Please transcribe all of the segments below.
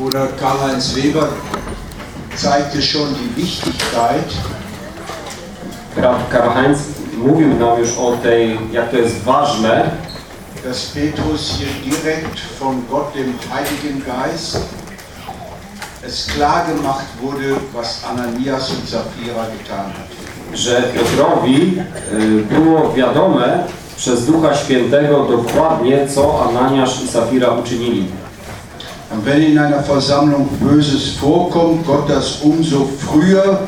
Bruder Karl-Heinz Weber zeigte schon die Wichtigkeit Karl-Heinz mówił nam już o tej, jak to jest ważne, dass Petrus hier direkt von Gott, dem Heiligen Geist, es klar gemacht wurde, was Ananias und Sapphira getan hat. że Piotrowi y, było wiadome przez Ducha Świętego dokładnie, co Ananiasz i Safira uczynili. Und wenn in einer Versammlung Böses vorkommt, Gott das umso früher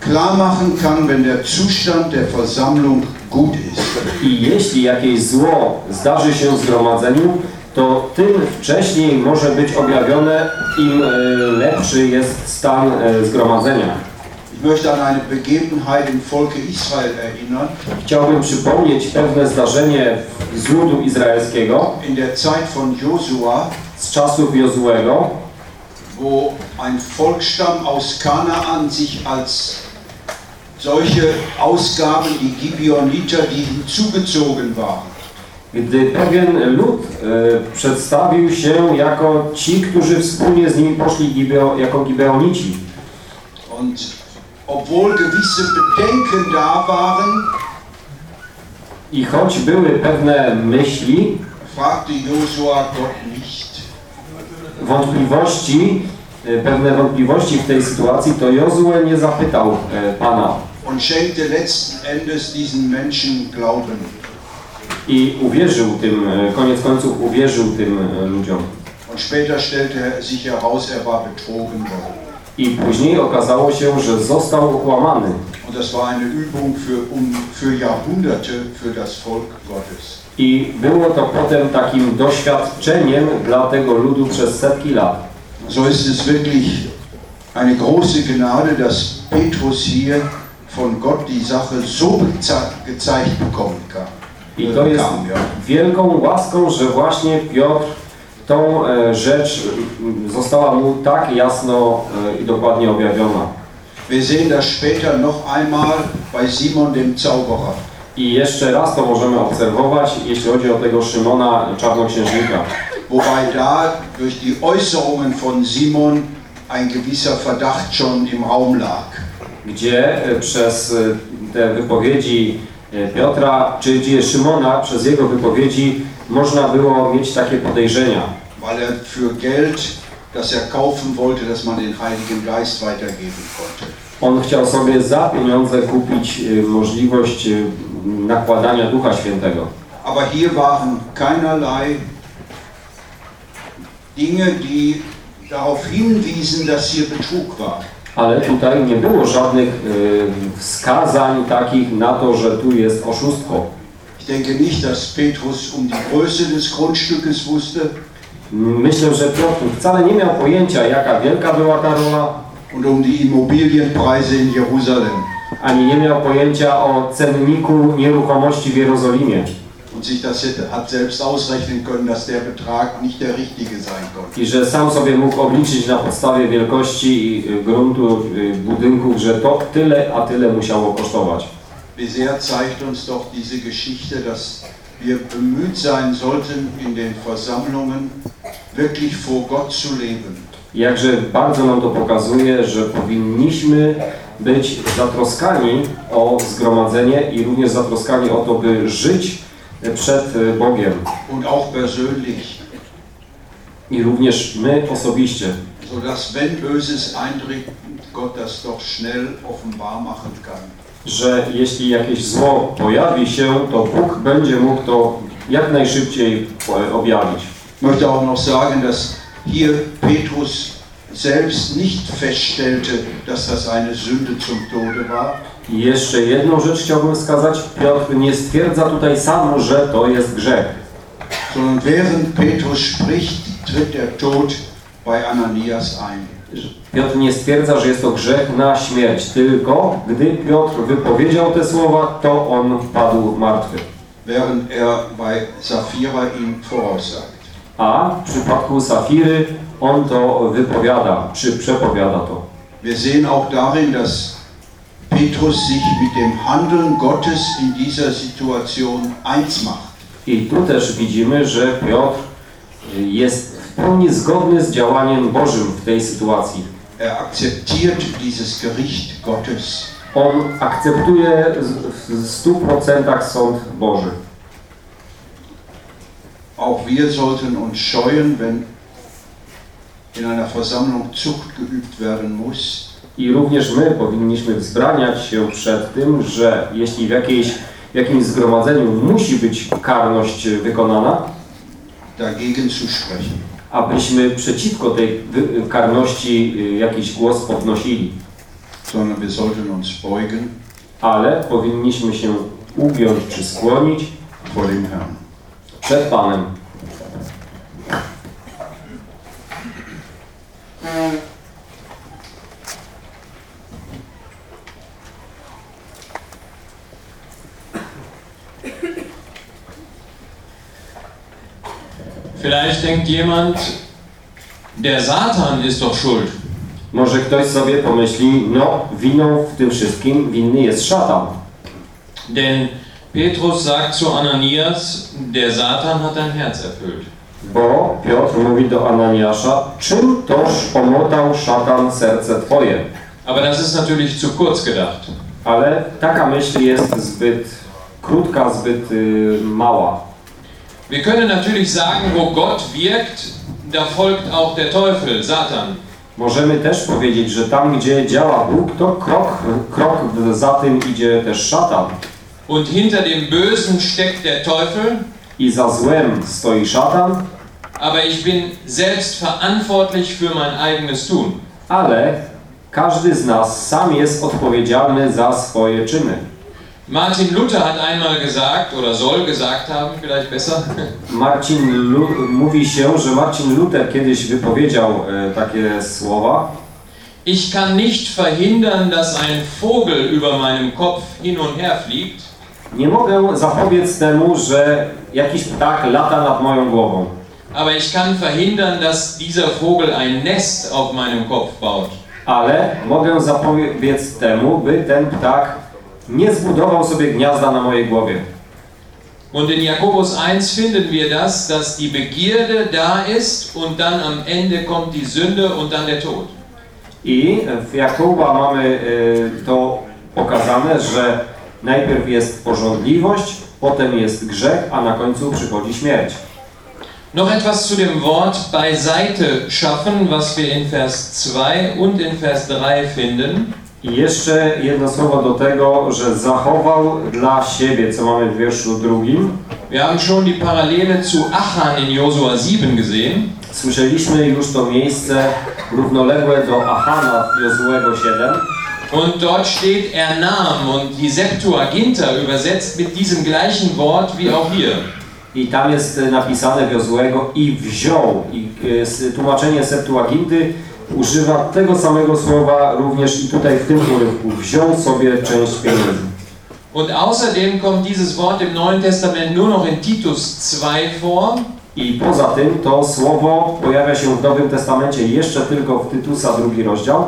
klar machen kann, wenn der Zustand der Versammlung gut ist. I jeśli jakieś zło zdarzy się w zgromadzeniu, to tym wcześniej może być objawione, im y, lepszy jest stan y, zgromadzenia. Ich möchte an eine Begebenheit im Volke Israel erinnern. Chciałbym przypomnieć pewne zdarzenie z ludu izraelskiego In der Zeit von Josua, z czasów Jozuego, wo ein Volksstamm aus Kanaan sich als solche Ausgaben, die Gibeoniter, die hinzugezogen waren. gdy pewien lud e, przedstawił się jako ci, którzy wspólnie z nimi poszli Gibeo, jako Gibeonici. Und obwohl gewisse Bedenken da waren, I choć były pewne myśli, fragte Josua Gott nicht. Wątpliwości, e, pewne wątpliwości w tej sytuacji, to Jozue nie zapytał e, Pana und schenkte letzten Endes diesen Menschen Glauben. i uwierzył tym, e, koniec końców uwierzył tym ludziom. Und später stellte sich heraus, er war betrogen worden. I później okazało się, że został okłamany. Und das war eine Übung für, um, für Jahrhunderte für das Volk Gottes. I było to potem takim doświadczeniem dla tego ludu przez setki lat. So ist es wirklich eine große Gnade, dass Petrus hier von Gott die Sache so geze- gezeigt bekommen kann. I to jest wielką łaską, że właśnie Piotr tą e, rzecz została mu tak jasno e, i dokładnie objawiona. Wir sehen das später noch einmal bei Simon dem Zauberer. I jeszcze raz to możemy obserwować, jeśli chodzi o tego Szymona Czarnoksiężnika. Wobei da durch die Äußerungen von Simon ein gewisser Verdacht schon im Raum lag. gdzie e, przez e, te wypowiedzi e, Piotra, czy gdzie Szymona, przez jego wypowiedzi można było mieć takie podejrzenia, weil er für Geld, das er kaufen wollte, dass man den Heiligen Geist weitergeben konnte. On chciał sobie za pieniądze kupić możliwość nakładania Ducha Świętego. Aber hier waren keinerlei Dinge, die darauf hinwiesen, dass hier Betrug war. Ale tutaj nie było żadnych e, wskazań takich na to, że tu jest oszustwo. Ich denke nicht, dass Petrus um die Größe des Grundstückes wusste Myślę, że Piotr wcale nie miał pojęcia, jaka wielka była ta rola, und um die Immobilienpreise in Jerusalem ani nie miał pojęcia o cenniku nieruchomości w Jerozolimie. I że sam sobie mógł obliczyć na podstawie wielkości y, gruntu, y, budynków, że to tyle, a tyle musiało kosztować. Wie sehr zeigt uns doch diese Geschichte, dass wir bemüht sein sollten, in den Versammlungen wirklich vor Gott zu leben. Jakże bardzo nam to pokazuje, że powinniśmy być zatroskani o zgromadzenie i również zatroskani o to, by żyć przed Bogiem. und auch persönlich, I również my osobiście. sodass wenn Böses Gott das doch schnell offenbar machen kann. że jeśli jakieś zło pojawi się, to Bóg będzie mógł to jak najszybciej e, objawić. Möchte auch noch sagen, dass hier Petrus selbst nicht feststellte, dass das eine Sünde zum Tode war, I jeszcze jedną rzecz chciałbym wskazać. Piotr nie stwierdza tutaj sam, że to jest grzech. sondern während Petrus spricht, tritt der Tod bei Ananias ein. Piotr nie stwierdza, że jest to grzech na śmierć, tylko gdy Piotr wypowiedział te słowa, to on padł martwy. während er bei Sapphira ihm voraussagt. A w przypadku Safiry on to wypowiada, czy przepowiada to. Wir sehen auch darin, dass Petrus sich mit dem Handeln Gottes in dieser Situation eins macht. I tu też widzimy, że Piotr jest w pełni zgodny z działaniem Bożym w tej sytuacji. Er akzeptiert dieses Gericht Gottes. On akceptuje w 100% sąd Boży. Auch wir sollten uns scheuen, wenn in einer Versammlung Zucht geübt werden muss, I również my powinniśmy wzbraniać się przed tym, że jeśli w, jakiejś, w jakimś zgromadzeniu musi być karność wykonana, dagegen zu sprechen. abyśmy przeciwko tej karności y, jakiś głos podnosili. Sondern wir sollten uns beugen Ale powinniśmy się ugiąć czy skłonić vor dem Herrn. Przed Panem. Vielleicht denkt jemand, der Satan ist doch schuld. Może ktoś sobie pomyśli, no winą w tym wszystkim winny jest szatan. Denn Petrus sagt zu Ananias, der Satan hat dein Herz erfüllt. Bo Piotr mówi do Ananiasza, czym toż omotał szatan serce twoje? Aber das ist natürlich zu kurz gedacht. Ale taka myśl jest zbyt krótka, zbyt y, mała. Wir können natürlich sagen, wo Gott wirkt, da folgt auch der Teufel, Satan. Możemy też powiedzieć, że tam, gdzie działa Bóg, to krok, krok za tym idzie też szatan. Und hinter dem Bösen steckt der Teufel, I za złem stoi szatan, aber ich bin selbst verantwortlich für mein eigenes Tun. ale każdy z nas sam jest odpowiedzialny za swoje czyny. Martin Luther hat einmal gesagt, oder soll gesagt haben, vielleicht besser, Marcin Lu mówi się, że Marcin Luther kiedyś wypowiedział e, takie słowa. Ich kann nicht verhindern, dass ein Vogel über meinem Kopf hin und her fliegt, Nie mogę zapobiec temu, że jakiś ptak lata nad moją głową, aber ich kann verhindern, dass dieser Vogel ein Nest auf meinem Kopf baut. ale mogę zapobiec temu, by ten ptak nie zbudował sobie gniazda na mojej głowie. Und in Jakobus 1 finden wir das, dass die Begierde da ist und dann am Ende kommt die Sünde und dann der Tod. I w Jakuba mamy y, to pokazane, że najpierw jest porządliwość, potem jest grzech, a na końcu przychodzi śmierć. Noch etwas zu dem Wort beiseite schaffen, was wir in Vers 2 und in Vers 3 finden. I jeszcze jedno słowo do tego, że zachował dla siebie, co mamy w wierszu drugim. Wir haben schon die Parallele zu Achan in Josua 7 gesehen. Słyszeliśmy już to miejsce równoległe do Achana w Jozuego 7. Und dort steht er nahm und die Septuaginta übersetzt mit diesem gleichen Wort wie auch hier. I tam jest e, napisane w Jozuego i wziął. I e, tłumaczenie Septuaginty używa tego samego słowa również i tutaj w tym urywku. Wziął sobie część pieniędzy. Und außerdem kommt dieses Wort im Neuen Testament nur noch in Titus 2 vor. I poza tym to słowo pojawia się w Nowym Testamencie jeszcze tylko w Tytusa drugi rozdział.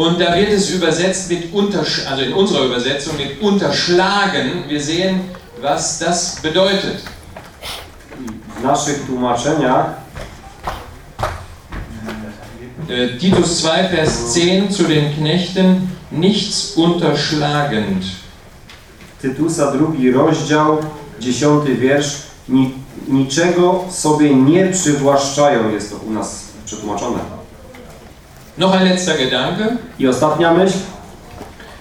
Und da wird es übersetzt mit untersch also in unserer Übersetzung mit unterschlagen. Wir sehen, was das bedeutet. W naszych tłumaczeniach Äh, Titus 2, Vers 10 zu den Knechten, nichts unterschlagend. Tytusa drugi rozdział, dziesiąty wiersz. Ni, niczego sobie nie przywłaszczają, jest to u nas przetłumaczone. Noch ein letzter Gedanke. I ostatnia myśl.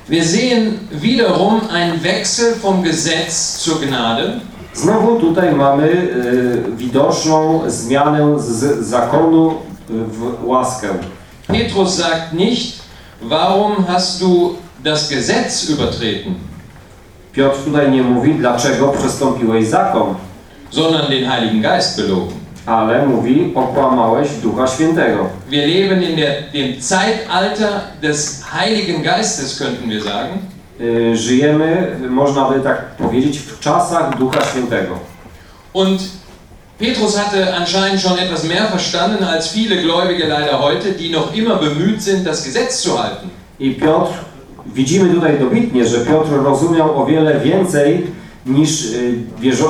Wir sehen wiederum einen Wechsel vom Gesetz zur Gnade. Znowu tutaj mamy y, widoczną zmianę z zakonu w łaskę. Petrus sagt nicht, warum hast du das Gesetz übertreten, Piotr tutaj nie mówi, dlaczego przestąpiłeś zakon, sondern den Heiligen Geist belogen. Ale mówi, okłamałeś Ducha Świętego. Wir leben in der, dem Zeitalter des Heiligen Geistes, könnten wir sagen. Y, żyjemy, można by tak powiedzieć, w czasach Ducha Świętego. Und Petrus hatte anscheinend schon etwas mehr verstanden als viele Gläubige leider heute, die noch immer bemüht sind, das Gesetz zu halten. I Piotr, widzimy tutaj dobitnie, że Piotr rozumiał o wiele więcej niż y,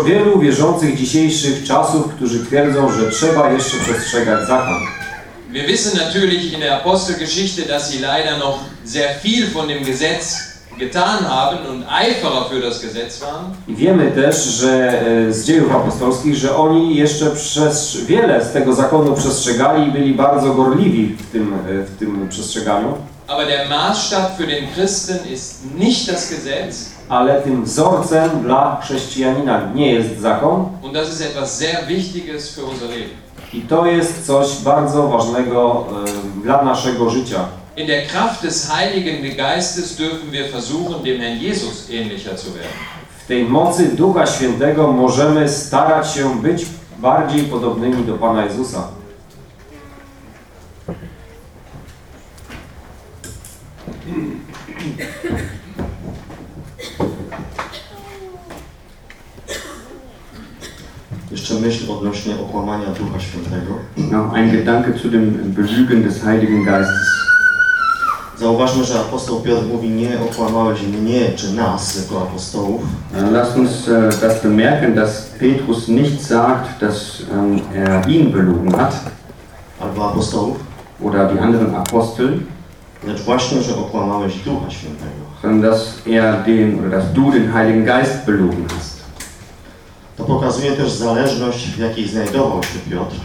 wielu wierzących dzisiejszych czasów, którzy twierdzą, że trzeba jeszcze przestrzegać zakon. Wir wissen natürlich in der Apostelgeschichte, dass sie leider noch sehr viel von dem Gesetz getan haben und Eiferer für das Gesetz waren. I wiemy też, że e, z dziejów apostolskich, że oni jeszcze przez wiele z tego zakonu przestrzegali i byli bardzo gorliwi w tym, e, w tym przestrzeganiu. Aber der Maßstab für den Christen ist nicht das Gesetz Ale tym wzorcem dla chrześcijanina nie jest zakon und das ist etwas sehr Wichtiges für unser Leben. i to jest coś bardzo ważnego e, dla naszego życia. In der Kraft des Heiligen Geistes dürfen wir versuchen, dem Herrn Jesus ähnlicher zu werden. W tej mocy Ducha Świętego możemy starać się być bardziej podobnymi do Pana Jezusa. Jeszcze myśl odnośnie okłamania Ducha Świętego. Noch ein Gedanke zu dem Belügen des Heiligen Geistes. Zauważmy, że apostoł Piotr mówi nie okłamałeś mnie czy nas jako apostołów, Äh, Lasst uns äh, das bemerken, dass Petrus nicht sagt, dass ähm, er ihn belogen hat albo apostołów, oder die anderen Apostel, lecz właśnie, że okłamałeś Ducha Świętego. sondern dass er den oder dass du den Heiligen Geist belogen hast. To pokazuje też zależność, w jakiej znajdował się Piotr,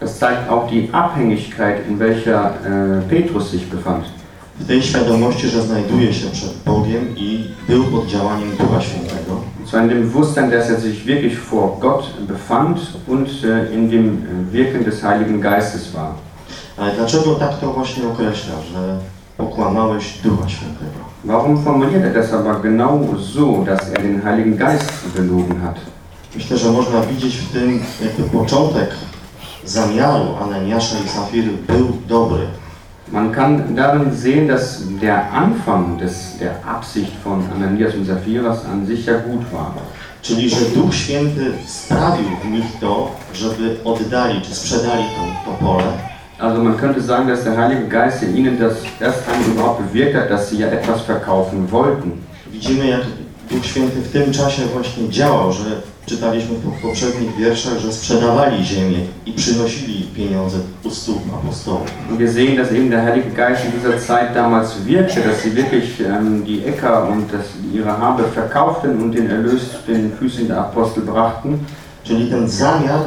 Das zeigt auch die Abhängigkeit, in welcher äh, Petrus sich befand. w tej świadomości, że znajduje się przed Bogiem i był pod działaniem Ducha Świętego. Zwar in dem Bewusstsein, dass er sich wirklich vor Gott befand und äh, in dem äh, Wirken des Heiligen Geistes war. Ale dlaczego tak to właśnie określa, że okłamałeś Ducha Świętego? Warum formuliert er das aber genau so, dass er den Heiligen Geist belogen hat? Myślę, że można widzieć w tym jakby początek zamiaru Ananiasza i Safiry był dobry. Man kann darin sehen, dass der Anfang des, der Absicht von Ananias und Saphiras an sich ja gut war. Czyli, że Duch Święty sprawił w nich to, żeby oddali czy sprzedali to, to pole. Also man könnte sagen, dass der Heilige Geist in ihnen das erst einmal überhaupt bewirkt hat, dass sie ja etwas verkaufen wollten. Widzimy, jak Duch Święty w tym czasie właśnie działał, że czytaliśmy w poprzednich wierszach, że sprzedawali ziemię i przynosili pieniądze u stóp apostołów. Und wir sehen, dass eben der Heilige Geist in dieser Zeit damals wirkte, dass sie wirklich ähm, die Äcker und das, ihre Habe verkauften und den Erlös den Füßen der Apostel brachten. Czyli ten zamiar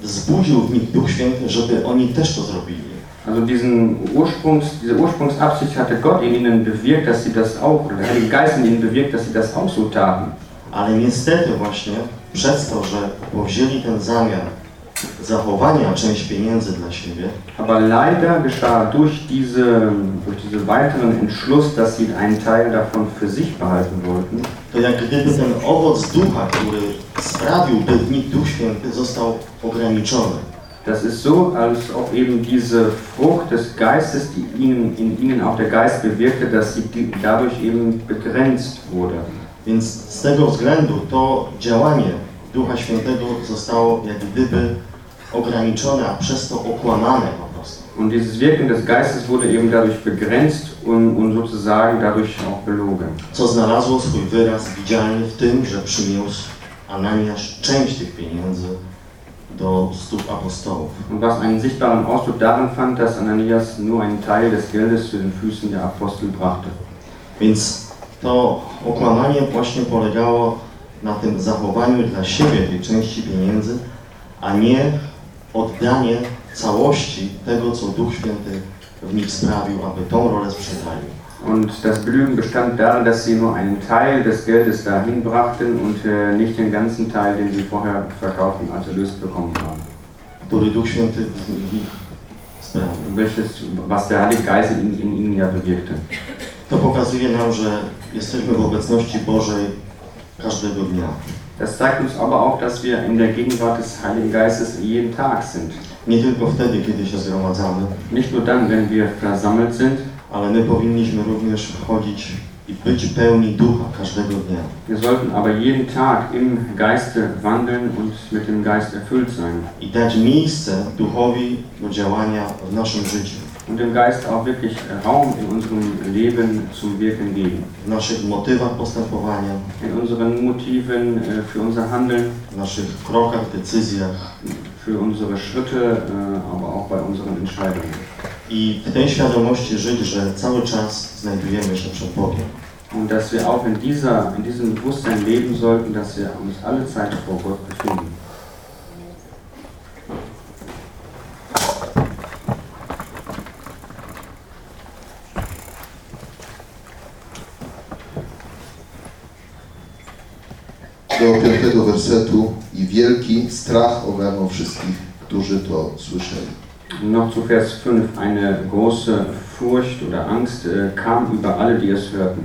wzbudził w nich Duch Święty, żeby oni też to zrobili. Also diesen Ursprungs, diese Ursprungsabsicht hatte Gott in ihnen bewirkt, dass sie das auch, oder der Heilige Geist in ihnen bewirkt, dass sie das auch so taten. Ale niestety właśnie przez to, że powzięli ten zamiar zachowania część pieniędzy dla siebie, Aber leider geschah durch, diese, durch diesen weiteren Entschluss, dass sie einen Teil davon für sich behalten wollten, to jak gdyby ten owoc ducha, który sprawił, by w nich Duch Święty został ograniczony. das ist so, als ob eben diese Frucht des Geistes, die ihnen, in ihnen auch der Geist bewirkte, dass sie dadurch eben begrenzt wurde. Więc z tego względu to działanie Ducha Świętego zostało jak gdyby ograniczone, a przez to okłamane po prostu. Und dieses Wirken des Geistes wurde eben dadurch begrenzt und, und sozusagen dadurch auch belogen. Co znalazło swój wyraz widzialny w tym, że przyniósł Ananiasz część tych pieniędzy do stóp apostołów. Und was einen sichtbaren Ausdruck darin fand, dass Ananias nur einen Teil des Geldes zu den Füßen der Apostel brachte. Więc to okłamanie właśnie polegało na tym zachowaniu dla siebie tej części pieniędzy, a nie oddanie całości tego, co Duch Święty w nich sprawił, aby tą rolę sprzedali. Und das Belügen bestand darin, dass sie nur einen Teil des Geldes dahin brachten und äh, nicht den ganzen Teil, den sie vorher verkauften, als Erlös bekommen haben. który Duch Święty w nich sprawił. Welches, was der Heilige Geist in, in ihnen ja bewirkte. To pokazuje nam, że jesteśmy w obecności Bożej każdego dnia. Das zeigt uns aber auch, dass wir in der Gegenwart des Heiligen Geistes jeden Tag sind. Nie tylko wtedy, kiedy się zgromadzamy, Nicht nur dann, wenn wir versammelt sind, ale my powinniśmy również wchodzić i być pełni Ducha każdego dnia. wir sollten aber jeden Tag im Geiste wandeln und mit dem Geist erfüllt sein. I dać miejsce Duchowi do działania w naszym życiu. Und dem Geist auch wirklich Raum in unserem Leben zum Wirken geben. w naszych motywach postępowania, In unseren Motiven äh, für unser Handeln, w naszych krokach, decyzjach. für unsere Schritte, äh, aber auch bei unseren Entscheidungen. I w tej świadomości żyć, że cały czas znajdujemy się przed Bogiem. Und dass wir auch in, dieser, in diesem Bewusstsein leben sollten, dass wir uns alle Zeit vor Gott befinden. Do piątego wersetu i wielki strach ogarnął wszystkich, którzy to słyszeli. Noch zu Vers 5. Eine große Furcht oder Angst äh, kam über alle, die es hörten.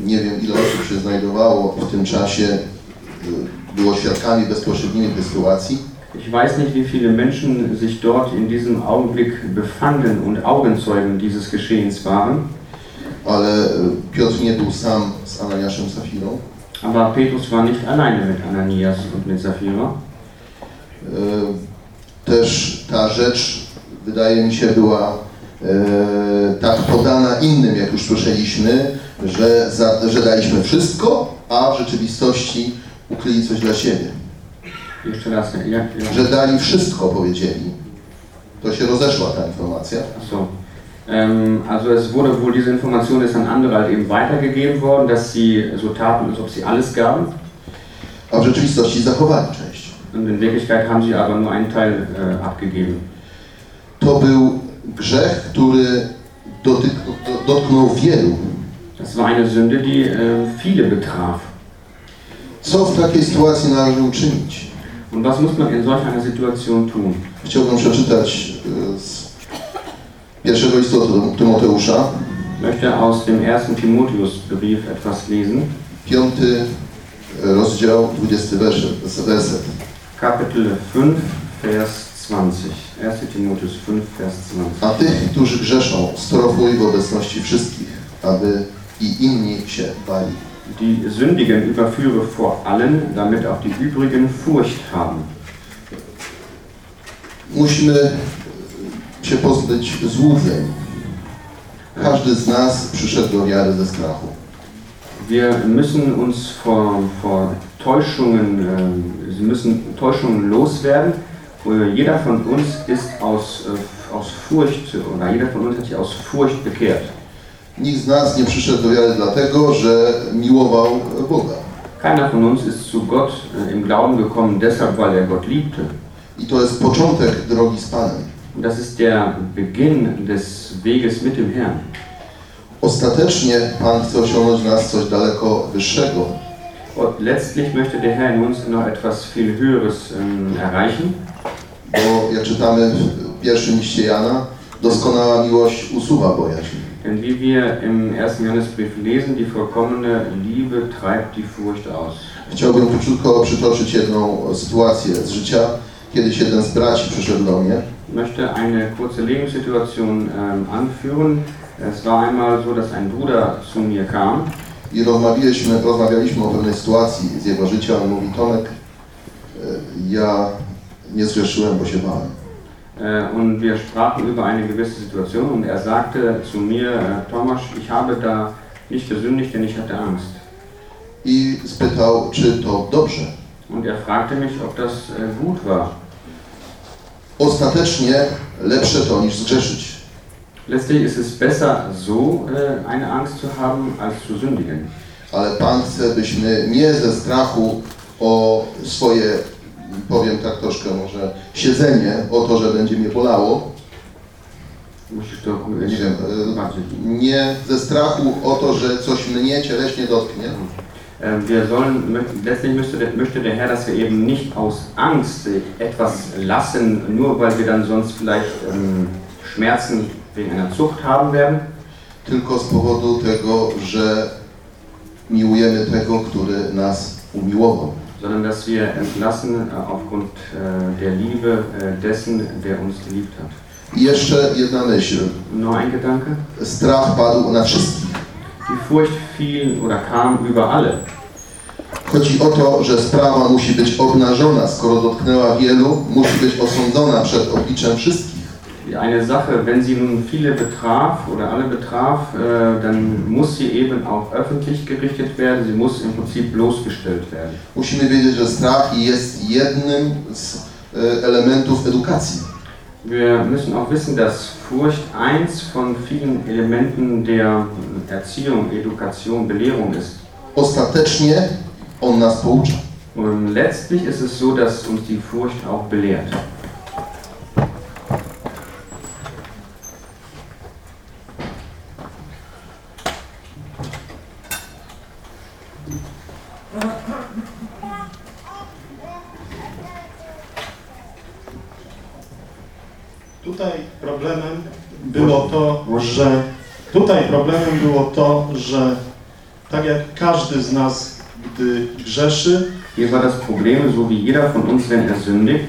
Nie wiem, ile osób się znajdowało w tym czasie, y, było świadkami bezpośrednimi tej sytuacji, Ich weiß nicht, wie viele Menschen sich dort in diesem Augenblick befanden und Augenzeugen dieses Geschehens waren, ale y, Piotr nie był sam z Ananiaszem Safirą. Aber Petrus war nicht alleine mit Ananias und mit Sapphira. Y, Też ta rzecz, wydaje mi się, była y, tak podana innym, jak już słyszeliśmy, że, za, że daliśmy wszystko, a w rzeczywistości ukryli coś dla siebie. Jeszcze raz, jak, jak, Że dali wszystko, powiedzieli. To się rozeszła ta informacja. Achso. Ähm, also es wurde wohl, diese Information ist an andere halt eben weitergegeben worden, dass sie so taten, als ob sie alles gaben. a w rzeczywistości zachowali część. Und in Wirklichkeit haben sie aber nur einen Teil äh, abgegeben. To był grzech, który dotyk, do- dotknął wielu. Das war eine Sünde, die äh, viele betraf. Co w takiej sytuacji należy uczynić? Und was muss man in solch einer Situation tun? Chciałbym przeczytać e, z pierwszego listu Tymoteusza, möchte aus dem ersten Timotheusbrief etwas lesen. piąty rozdział, 20 werset. Kapitel 5, Vers 20. 1. Timotheus 5, Vers 20. A tych, którzy grzeszą, strofuj w obecności wszystkich, aby i inni się bali. Die Sündigen überführe vor allen, damit auch die übrigen Furcht haben. Musimy się pozbyć złudzeń. Każdy z nas przyszedł do wiary ze strachu. Wir müssen uns vor, vor Täuschungen, äh, sie müssen Täuschungen loswerden. Äh, Jeder von uns ist aus, äh, aus Furcht, oder jeder von uns hat sich aus Furcht bekehrt. Nikt z nas nie przyszedł do wiary dlatego, że miłował Boga. Keiner von uns ist zu Gott äh, im Glauben gekommen, deshalb, weil er Gott liebte. I to jest początek drogi z Panem. Das ist der Beginn des Weges mit dem Herrn. Ostatecznie Pan chce osiągnąć nas coś daleko wyższego. Und letztlich möchte der Herr in uns noch etwas viel Höheres ähm, erreichen. Bo jak czytamy w pierwszym liście Jana, doskonała miłość usuwa bojaźń. Denn wie wir im ersten Johannesbrief lesen, die vollkommene Liebe treibt die Furcht aus. Chciałbym króciutko przytoczyć jedną sytuację z życia. Kiedyś jeden z braci przyszedł do mnie möchte eine kurze Lebenssituation ähm, anführen. Es war einmal so, dass ein Bruder zu mir kam i rozmawialiśmy, rozmawialiśmy o pewnej sytuacji z jego życia. On mówi, Tomek, e, ja nie zgrzeszyłem, bo się bałem. äh, und wir sprachen über eine gewisse Situation und er sagte zu mir, äh, Thomas, ich habe da nicht gesündigt, denn ich hatte Angst. I spytał, czy to dobrze. Und er fragte mich, ob das äh, gut war. Ostatecznie lepsze to niż zgrzeszyć. Letztlich ist es besser, so äh, eine Angst zu haben, als zu sündigen. Ale Pan chce, byśmy nie ze strachu o swoje, powiem tak troszkę może, siedzenie, o to, że będzie mnie bolało, Musisz to nie wiem, nie ze strachu o to, że coś mnie cieleśnie dotknie, Äh, Wir sollen, letztlich möchte der, möchte der Herr, dass wir eben nicht aus Angst etwas lassen, nur weil wir dann sonst vielleicht ähm, Schmerzen wegen einer Zucht haben werden, tylko z powodu tego, że miłujemy tego, który nas umiłował. sondern dass wir entlassen äh, aufgrund äh, der Liebe äh, dessen, der uns geliebt hat. I jeszcze jedna myśl. Nur ein Gedanke. Strach padł na wszystkich. Die Furcht fiel oder kam über alle. Chodzi o to, że sprawa musi być obnażona, skoro dotknęła wielu, musi być osądzona przed obliczem wszystkich. eine Sache, wenn sie nun viele betraf oder alle betraf, äh, dann muss sie eben auch öffentlich gerichtet werden, sie muss im Prinzip bloßgestellt werden. Musimy wiedzieć, że strach jest jednym z e, elementów edukacji. Wir müssen auch wissen, dass Furcht eins von vielen Elementen der Erziehung, Education, Belehrung ist. Ostatecznie on nas poucza. Und letztlich ist es so, dass uns die Furcht auch belehrt. Tutaj problemem było to, że tutaj problemem było to, że tak jak każdy z nas, gdy grzeszy, Hier war das Problem, so wie jeder von uns, wenn er sündigt,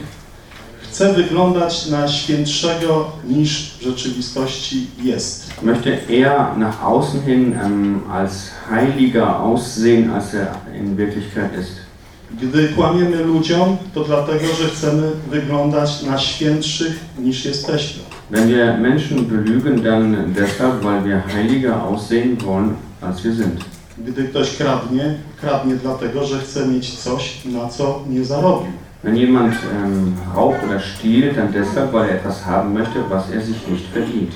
chce wyglądać na świętszego niż w rzeczywistości jest. möchte er nach außen hin ähm, als heiliger aussehen, als er in Wirklichkeit ist. Gdy kłamiemy ludziom, to dlatego, że chcemy wyglądać na świętszych niż jesteśmy. Wenn wir Menschen belügen, dann deshalb, weil wir heiliger aussehen wollen, als wir sind. Gdy ktoś kradnie, kradnie dlatego, że chce mieć coś, na co nie zarobił. Wenn jemand ähm, raubt oder stiehlt, dann deshalb, weil er etwas haben möchte, was er sich nicht verdient.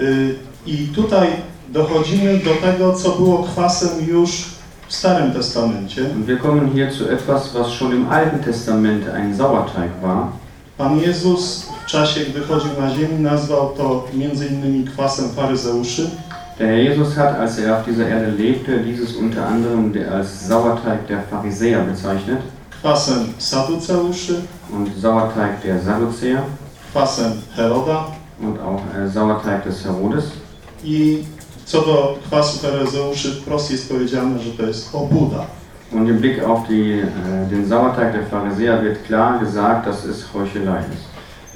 Y, I tutaj dochodzimy do tego, co było kwasem już w Starym Testamencie. Und wir kommen hier zu etwas, was schon im Alten Testament ein Sauerteig war. Pan Jezus w czasie, gdy chodził na ziemi, nazwał to między innymi kwasem faryzeuszy, Der Herr Jesus hat, als er auf dieser Erde lebte, dieses unter anderem der- als Sauerteig der Pharisäer bezeichnet kwasem saduceuszy, und Sauerteig der Sadduzäer kwasem Heroda und auch äh, Sauerteig des Herodes. i co do kwasu faryzeuszy wprost jest powiedziane, że to jest obłuda. Und im Blick auf die, äh, den Sauerteig der Pharisäer wird klar gesagt, dass es Heuchelei ist.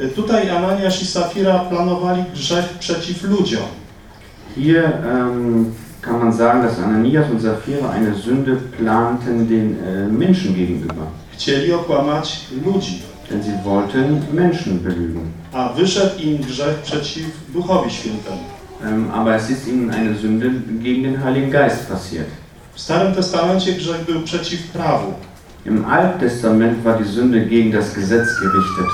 Y, Tutaj Ananiasz i Safira planowali grzech przeciw ludziom. Hier ähm, kann man sagen, dass Ananias und Sapphira eine Sünde planten den äh, Menschen gegenüber. Chcieli okłamać ludzi, Denn sie wollten Menschen belügen. a wyszedł im grzech przeciw Duchowi Świętemu. Ähm, aber es ist ihnen eine Sünde gegen den Heiligen Geist passiert. W Starym Testamencie grzech był przeciw prawu, Im Alten Testament war die Sünde gegen das Gesetz gerichtet.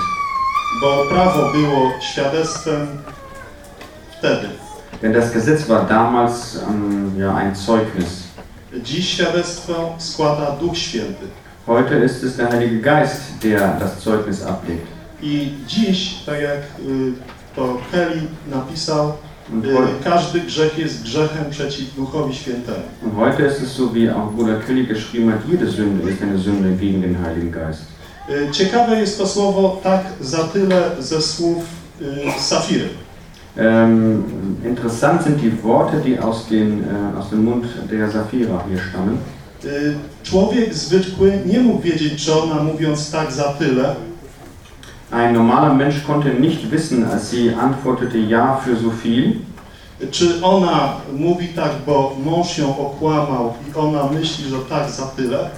bo prawo było świadectwem wtedy. Denn das Gesetz war damals ähm, ja, ein Zeugnis. Dziś świadectwo składa Duch Święty. Heute ist es der Heilige Geist, der das Zeugnis ablegt. I dziś, tak jak y, to Kelly napisał, każdy grzech jest grzechem przeciw Duchowi Świętemu. und heute ist es so, wie auch Bruder Kelly geschrieben hat, jede Sünde ist eine Sünde gegen den Heiligen Geist. Y, Ciekawe jest to słowo tak za tyle ze słów y, Safiry. Ähm, interessant sind die Worte, die aus, den, äh, aus dem Mund der Saphira hier stammen. Człowiek zwykły nie mógł wiedzieć, czy ona mówiąc tak za tyle, Ein normaler Mensch konnte nicht wissen, als sie antwortete Ja für so viel, czy ona mówi tak, bo mąż ją okłamał i ona myśli, że tak za tyle,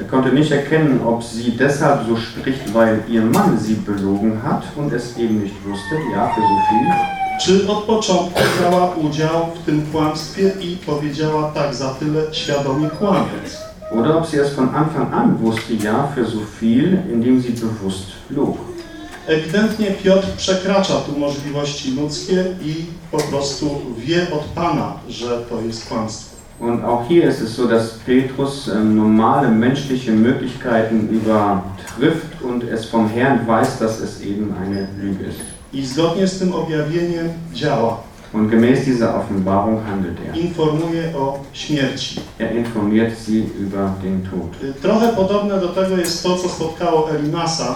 Er konnte nicht erkennen, ob sie deshalb so spricht, weil ihr Mann sie belogen hat und es eben nicht wusste, ja, für so viel. czy od początku brała udział w tym kłamstwie i powiedziała tak za tyle, świadomie kłamiąc. Oder ob sie es von Anfang an wusste, ja, für so viel, indem sie bewusst log. Ewidentnie Piotr przekracza tu możliwości ludzkie i po prostu wie od Pana, że to jest kłamstwo. Und auch hier ist es so, dass Petrus ähm, normale menschliche Möglichkeiten übertrifft und es vom Herrn weiß, dass es eben eine Lüge ist. I zgodnie z tym objawieniem działa. Und gemäß dieser Offenbarung handelt er. Informuje o śmierci. Er informiert sie über den Tod. Trochę podobne do tego jest to, co spotkało Elimasa,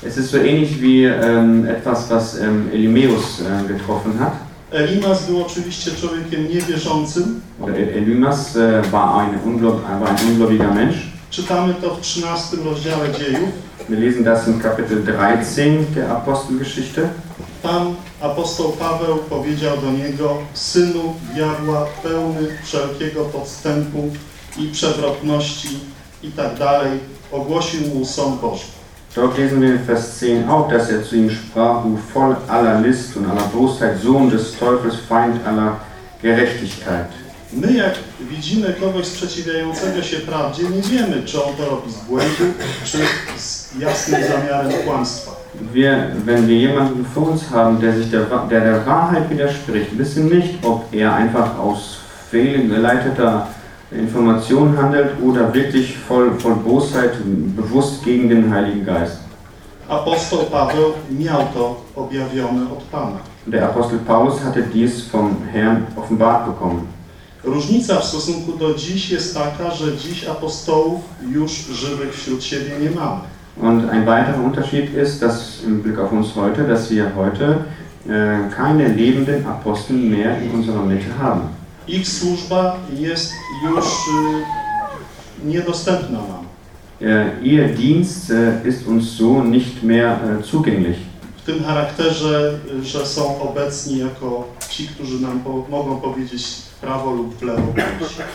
Es ist so ähnlich wie ähm, etwas, was ähm, Elimäus äh, getroffen hat. Elimas był oczywiście człowiekiem niewierzącym. Elimas äh, war, ein war ein ungläubiger Mensch. Czytamy to w 13 rozdziale dziejów. Wir lesen das in Kapitel 13 der Apostelgeschichte. Tam apostoł Paweł powiedział do niego, synu diabła, pełny wszelkiego podstępu i przewrotności i tak dalej, ogłosił mu sąd Boży. Dort lesen wir in Vers 10 auch, dass er zu ihm sprach, du voll aller List und aller Bosheit, Sohn des Teufels, Feind aller Gerechtigkeit. My jak widzimy kogoś sprzeciwiającego się prawdzie, nie wiemy, czy on to robi z błędu, czy z jasnym zamiarem kłamstwa. Wir, wenn wir jemanden vor uns haben, der sich der, der, der Wahrheit widerspricht, wissen nicht, ob er einfach aus fehlgeleiteter Information handelt oder wirklich voll, voll Bosheit, bewusst gegen den Heiligen Geist. Apostoł Paweł miał to objawione od Pana. Der Apostel Paulus hatte dies vom Herrn offenbart bekommen. Różnica w stosunku do dziś jest taka, że dziś apostołów już żywych wśród siebie nie mamy. Und ein weiterer Unterschied ist, dass im Blick auf uns heute, dass wir heute äh, keine lebenden Apostel mehr in unserer Mitte haben. Ich służba jest już y, niedostępna nam. Äh, ihr Dienst äh, ist uns so nicht mehr äh, zugänglich. W tym charakterze, y, że są obecni jako ci, którzy nam po, mogą powiedzieć prawo lub w lewo.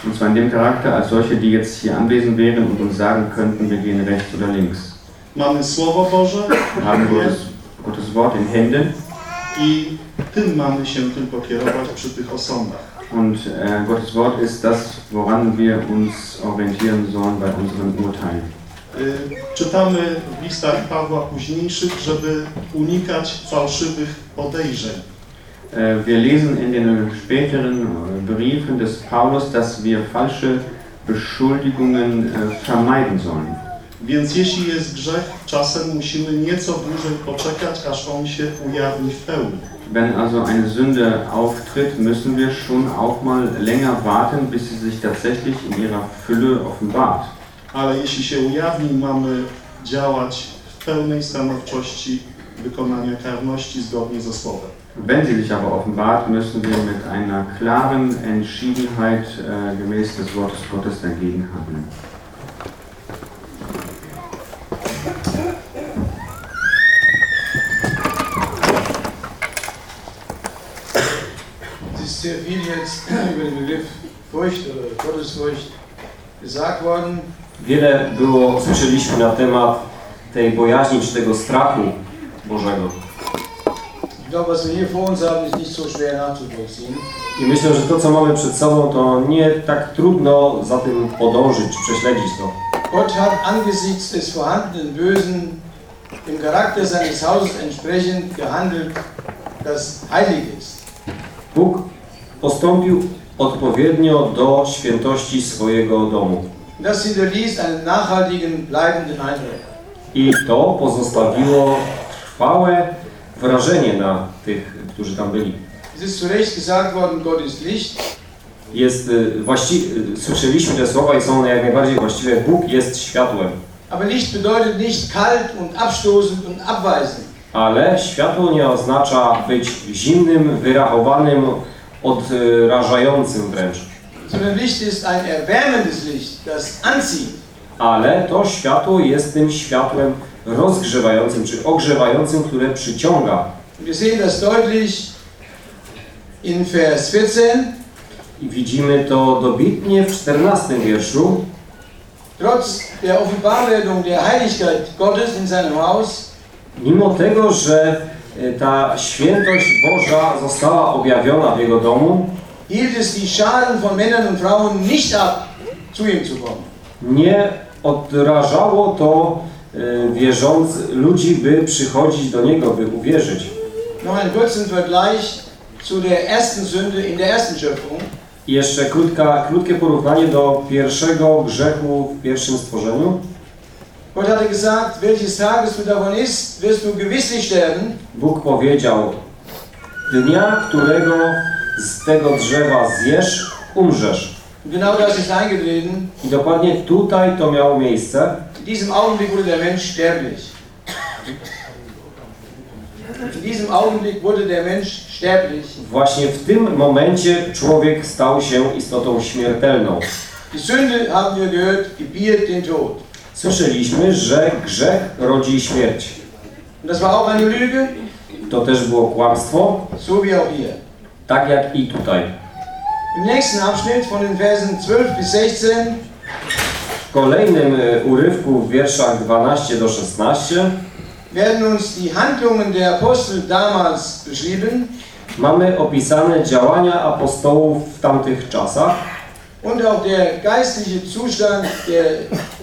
Und zwar in dem Charakter als solche, die jetzt hier anwesend wären und uns sagen könnten, wir gehen rechts oder links. Mamy Słowo Boże haben Gottes, Gottes Wort in Händen i tym mamy się tylko kierować przy tych osądach. Und äh, Gottes Wort ist das, woran wir uns orientieren sollen bei unseren Urteilen. Y, Czytamy w listach Pawła późniejszych, żeby unikać fałszywych podejrzeń. Äh, Wir lesen in den späteren äh, Briefen des Paulus, dass wir falsche Beschuldigungen äh, vermeiden sollen. Więc jeśli jest grzech, czasem musimy nieco dłużej poczekać, aż on się ujawni w pełni. Wenn also eine Sünde auftritt, müssen wir schon auch mal länger warten, bis sie sich tatsächlich in ihrer Fülle offenbart. Ale jeśli się ujawni, mamy działać w pełnej stanowczości wykonania karności zgodnie ze Słowem. Wenn sie sich aber offenbart, müssen wir mit einer klaren Entschiedenheit äh, gemäß des Wortes Gottes dagegen handeln. Sehr viel jetzt über den Begriff Furcht oder Gottesfurcht gesagt worden. Wiele było, słyszeliśmy na temat tej bojaźni czy tego strachu Bożego. I myślę, że to, co mamy przed sobą, to nie tak trudno za tym podążyć prześledzić to. Gott hat angesichts des vorhandenen Bösen dem Charakter seines Hauses entsprechend gehandelt, das heilig ist. Bóg postąpił odpowiednio do świętości swojego domu. Und das hinterließ einen nachhaltigen, bleibenden Eindruck. I to pozostawiło trwałe wrażenie na tych, którzy tam byli. Es ist zu Recht gesagt worden, Gott ist Licht. Jest y, właści... y, Słyszeliśmy te słowa i są one jak najbardziej właściwe. Bóg jest światłem. Aber Licht bedeutet nicht kalt und abstoßend und abweisend. Ale światło nie oznacza być zimnym, wyrachowanym, odrażającym wręcz. Sondern Licht ist ein erwärmendes Licht, das anzieht. Ale to światło jest tym światłem rozgrzewającym czy ogrzewającym, które przyciąga. Und wir sehen das deutlich in Vers 14. I widzimy to dobitnie w 14 wierszu. Trotz der Offenbarwerdung der Heiligkeit Gottes in seinem Haus Mimo tego, że ta świętość Boża została objawiona w Jego domu, hielt es die Scharen von Männern und Frauen nicht ab, zu ihm zu kommen. nie odrażało to e, wierząc ludzi, by przychodzić do Niego, by uwierzyć. Noch einen kurzen Vergleich zu der ersten Sünde in der ersten Schöpfung. Jeszcze krótka, krótkie porównanie do pierwszego grzechu w pierwszym stworzeniu. Gott hatte gesagt, welches Tages du davon isst, wirst du gewisslich sterben. Bóg powiedział, dnia, którego z tego drzewa zjesz, umrzesz. Genau das ist eingetreten. I dokładnie tutaj to miało miejsce. In diesem Augenblick wurde der Mensch sterblich. In diesem Augenblick wurde der Mensch sterblich. Właśnie w tym momencie człowiek stał się istotą śmiertelną. Die Sünde, haben wir gehört, gebiert den Tod. Słyszeliśmy, że grzech rodzi śmierć. Das war auch eine Lüge, To też było kłamstwo, so wie auch hier. tak jak i tutaj. Im nächsten Abschnitt von den Versen 12 bis 16 kolejnym e, urywku w wierszach 12 do 16 werden uns die Handlungen der Apostel damals beschrieben mamy opisane działania apostołów w tamtych czasach und auch der geistliche Zustand der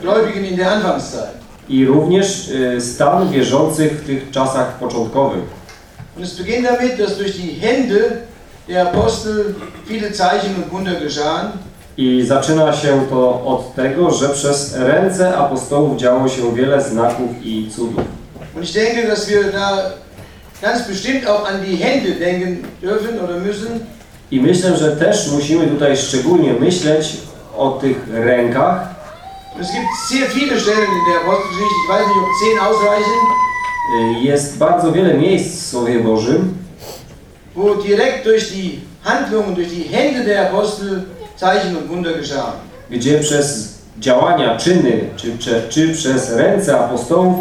Gläubigen in der Anfangszeit. i również e, stan wierzących w tych czasach początkowych. Und es beginnt damit, dass durch die Hände der Apostel viele Zeichen und Wunder geschahen. I zaczyna się to od tego, że przez ręce apostołów działo się wiele znaków i cudów. Und ich denke, dass wir da ganz bestimmt auch an die Hände denken dürfen oder müssen, I myślę, że też musimy tutaj szczególnie myśleć o tych rękach. Es gibt sehr viele Stellen in der Apostelgeschichte, ich weiß nicht, ob zehn ausreichen, Y, Jest bardzo wiele miejsc w Słowie Bożym, wo direkt durch die Handlungen, durch die Hände der Apostel Zeichen und Wunder geschahen. gdzie przez działania, czyny, czy, czy, czy przez ręce apostołów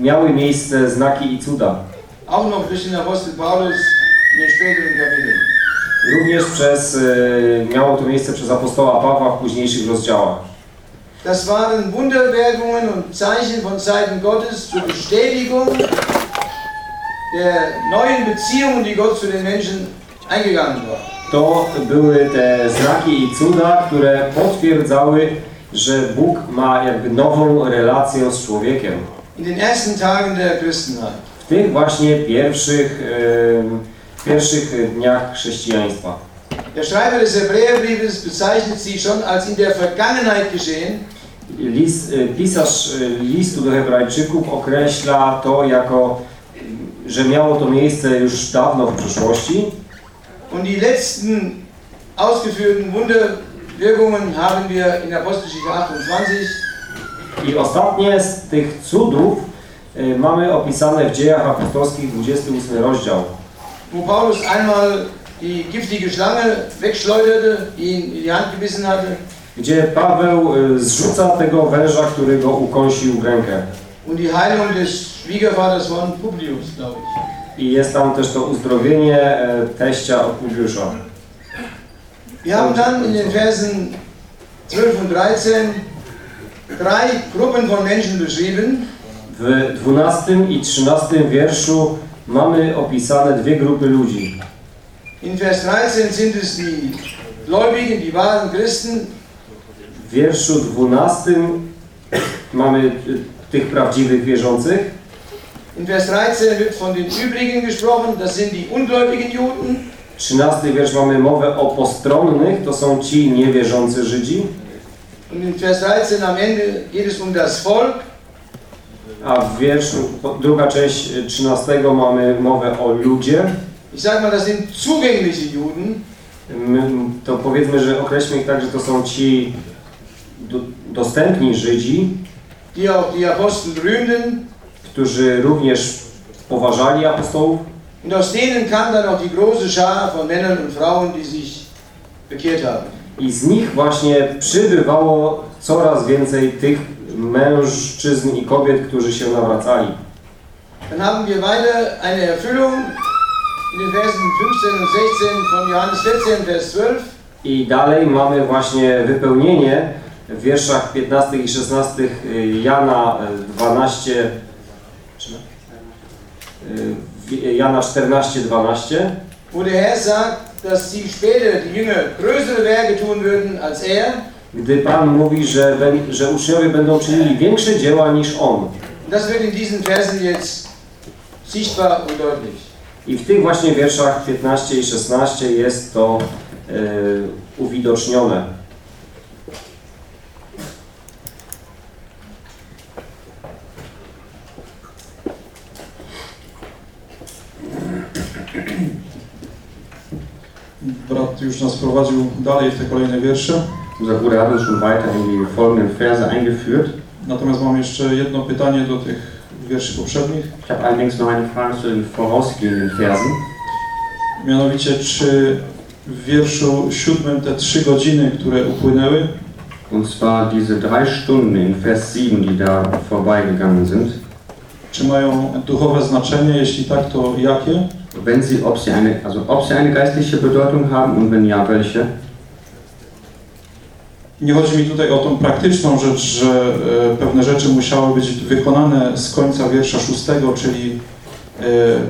miały miejsce znaki i cuda. Auch noch durch den Apostel Paulus in den späteren Kapiteln. Również przez, y, miało to miejsce przez apostoła Pawła w późniejszych rozdziałach. Das waren Wunderwirkungen und Zeichen von Seiten Gottes zur Bestätigung der neuen Beziehungen, die Gott zu den Menschen eingegangen war. To były te znaki i cuda, które potwierdzały, że Bóg ma jakby nową relację z człowiekiem. In den ersten Tagen der Christenheit. W tych właśnie pierwszych, em, pierwszych dniach chrześcijaństwa. Der Schreiber des Hebräerbriefes bezeichnet sie schon als in der Vergangenheit geschehen. List, y, pisarz y, listu do Hebrajczyków określa to jako, y, że miało to miejsce już dawno w przeszłości Und die letzten ausgeführten Wunderwirkungen haben wir in Apostelgeschichte 28. i ostatnie z tych cudów mamy opisane w dziejach apostolskich 28 rozdział, wo Paulus einmal die giftige Schlange wegschleuderte, die ihn in die Hand gebissen hatte. gdzie Paweł y, zrzuca tego węża, który go ukąsił w rękę. Und die Heilung des Schwiegervaters von Publius, glaube ich. I jest tam też to uzdrowienie e, teścia od Publiusza. Wir haben dann in den Versen 12 und 13 drei Gruppen von Menschen beschrieben. W 12 i 13 wierszu mamy opisane dwie grupy ludzi. In Vers 13 sind es die Gläubigen, die wahren Christen. W wierszu 12 mamy y, tych prawdziwych wierzących. In Vers 13 wird von den übrigen gesprochen, das sind die ungläubigen Juden. 13 wiersz mamy mowę o postronnych, to są ci niewierzący Żydzi. Und in Vers 13 am Ende geht es um das Volk. A w wierszu, druga część y, 13 mamy mowę o ludzie. Ich sage mal, das sind zugängliche Juden. To powiedzmy, że określmy ich tak, że to są ci do, dostępni Żydzi, die auch die Apostel rühmten. którzy również poważali apostołów Und aus denen kam dann auch die große Schar von Männern und Frauen, die sich bekehrt haben. i z nich właśnie przybywało coraz więcej tych mężczyzn i kobiet, którzy się nawracali. Dann haben wir weiter eine Erfüllung in den Versen 15 und 16 von Johannes 14, Vers 12. I dalej mamy właśnie wypełnienie w wierszach 15 i 16 Jana 12, y, Jana 14, 12, wo der Herr sagt, dass sie später, die Jünger, größere Werke tun würden als er. Gdy Pan mówi, że, że uczniowie będą czynili większe dzieła niż On. Das wird in diesen Versen jetzt sichtbar und deutlich. I w tych właśnie wierszach 15 i 16 jest to y, uwidocznione. Brat już nas prowadził dalej w te kolejne wiersze. Unser Bruder hat uns schon weiter in die folgenden Verse eingeführt. Natomiast mam jeszcze jedno pytanie do tych wierszy poprzednich. Ich habe allerdings noch eine Frage zu den vorausgehenden Versen. Mianowicie, czy w wierszu siódmym te trzy godziny, które upłynęły, Und zwar diese drei Stunden in Vers 7, die da vorbeigegangen sind. czy mają duchowe znaczenie? Jeśli tak, to jakie? Wenn sie, ob sie eine, also ob sie eine geistliche Bedeutung haben und wenn ja, welche? Nie chodzi mi tutaj o tą praktyczną rzecz, że e, pewne rzeczy musiały być wykonane z końca wiersza szóstego, czyli e,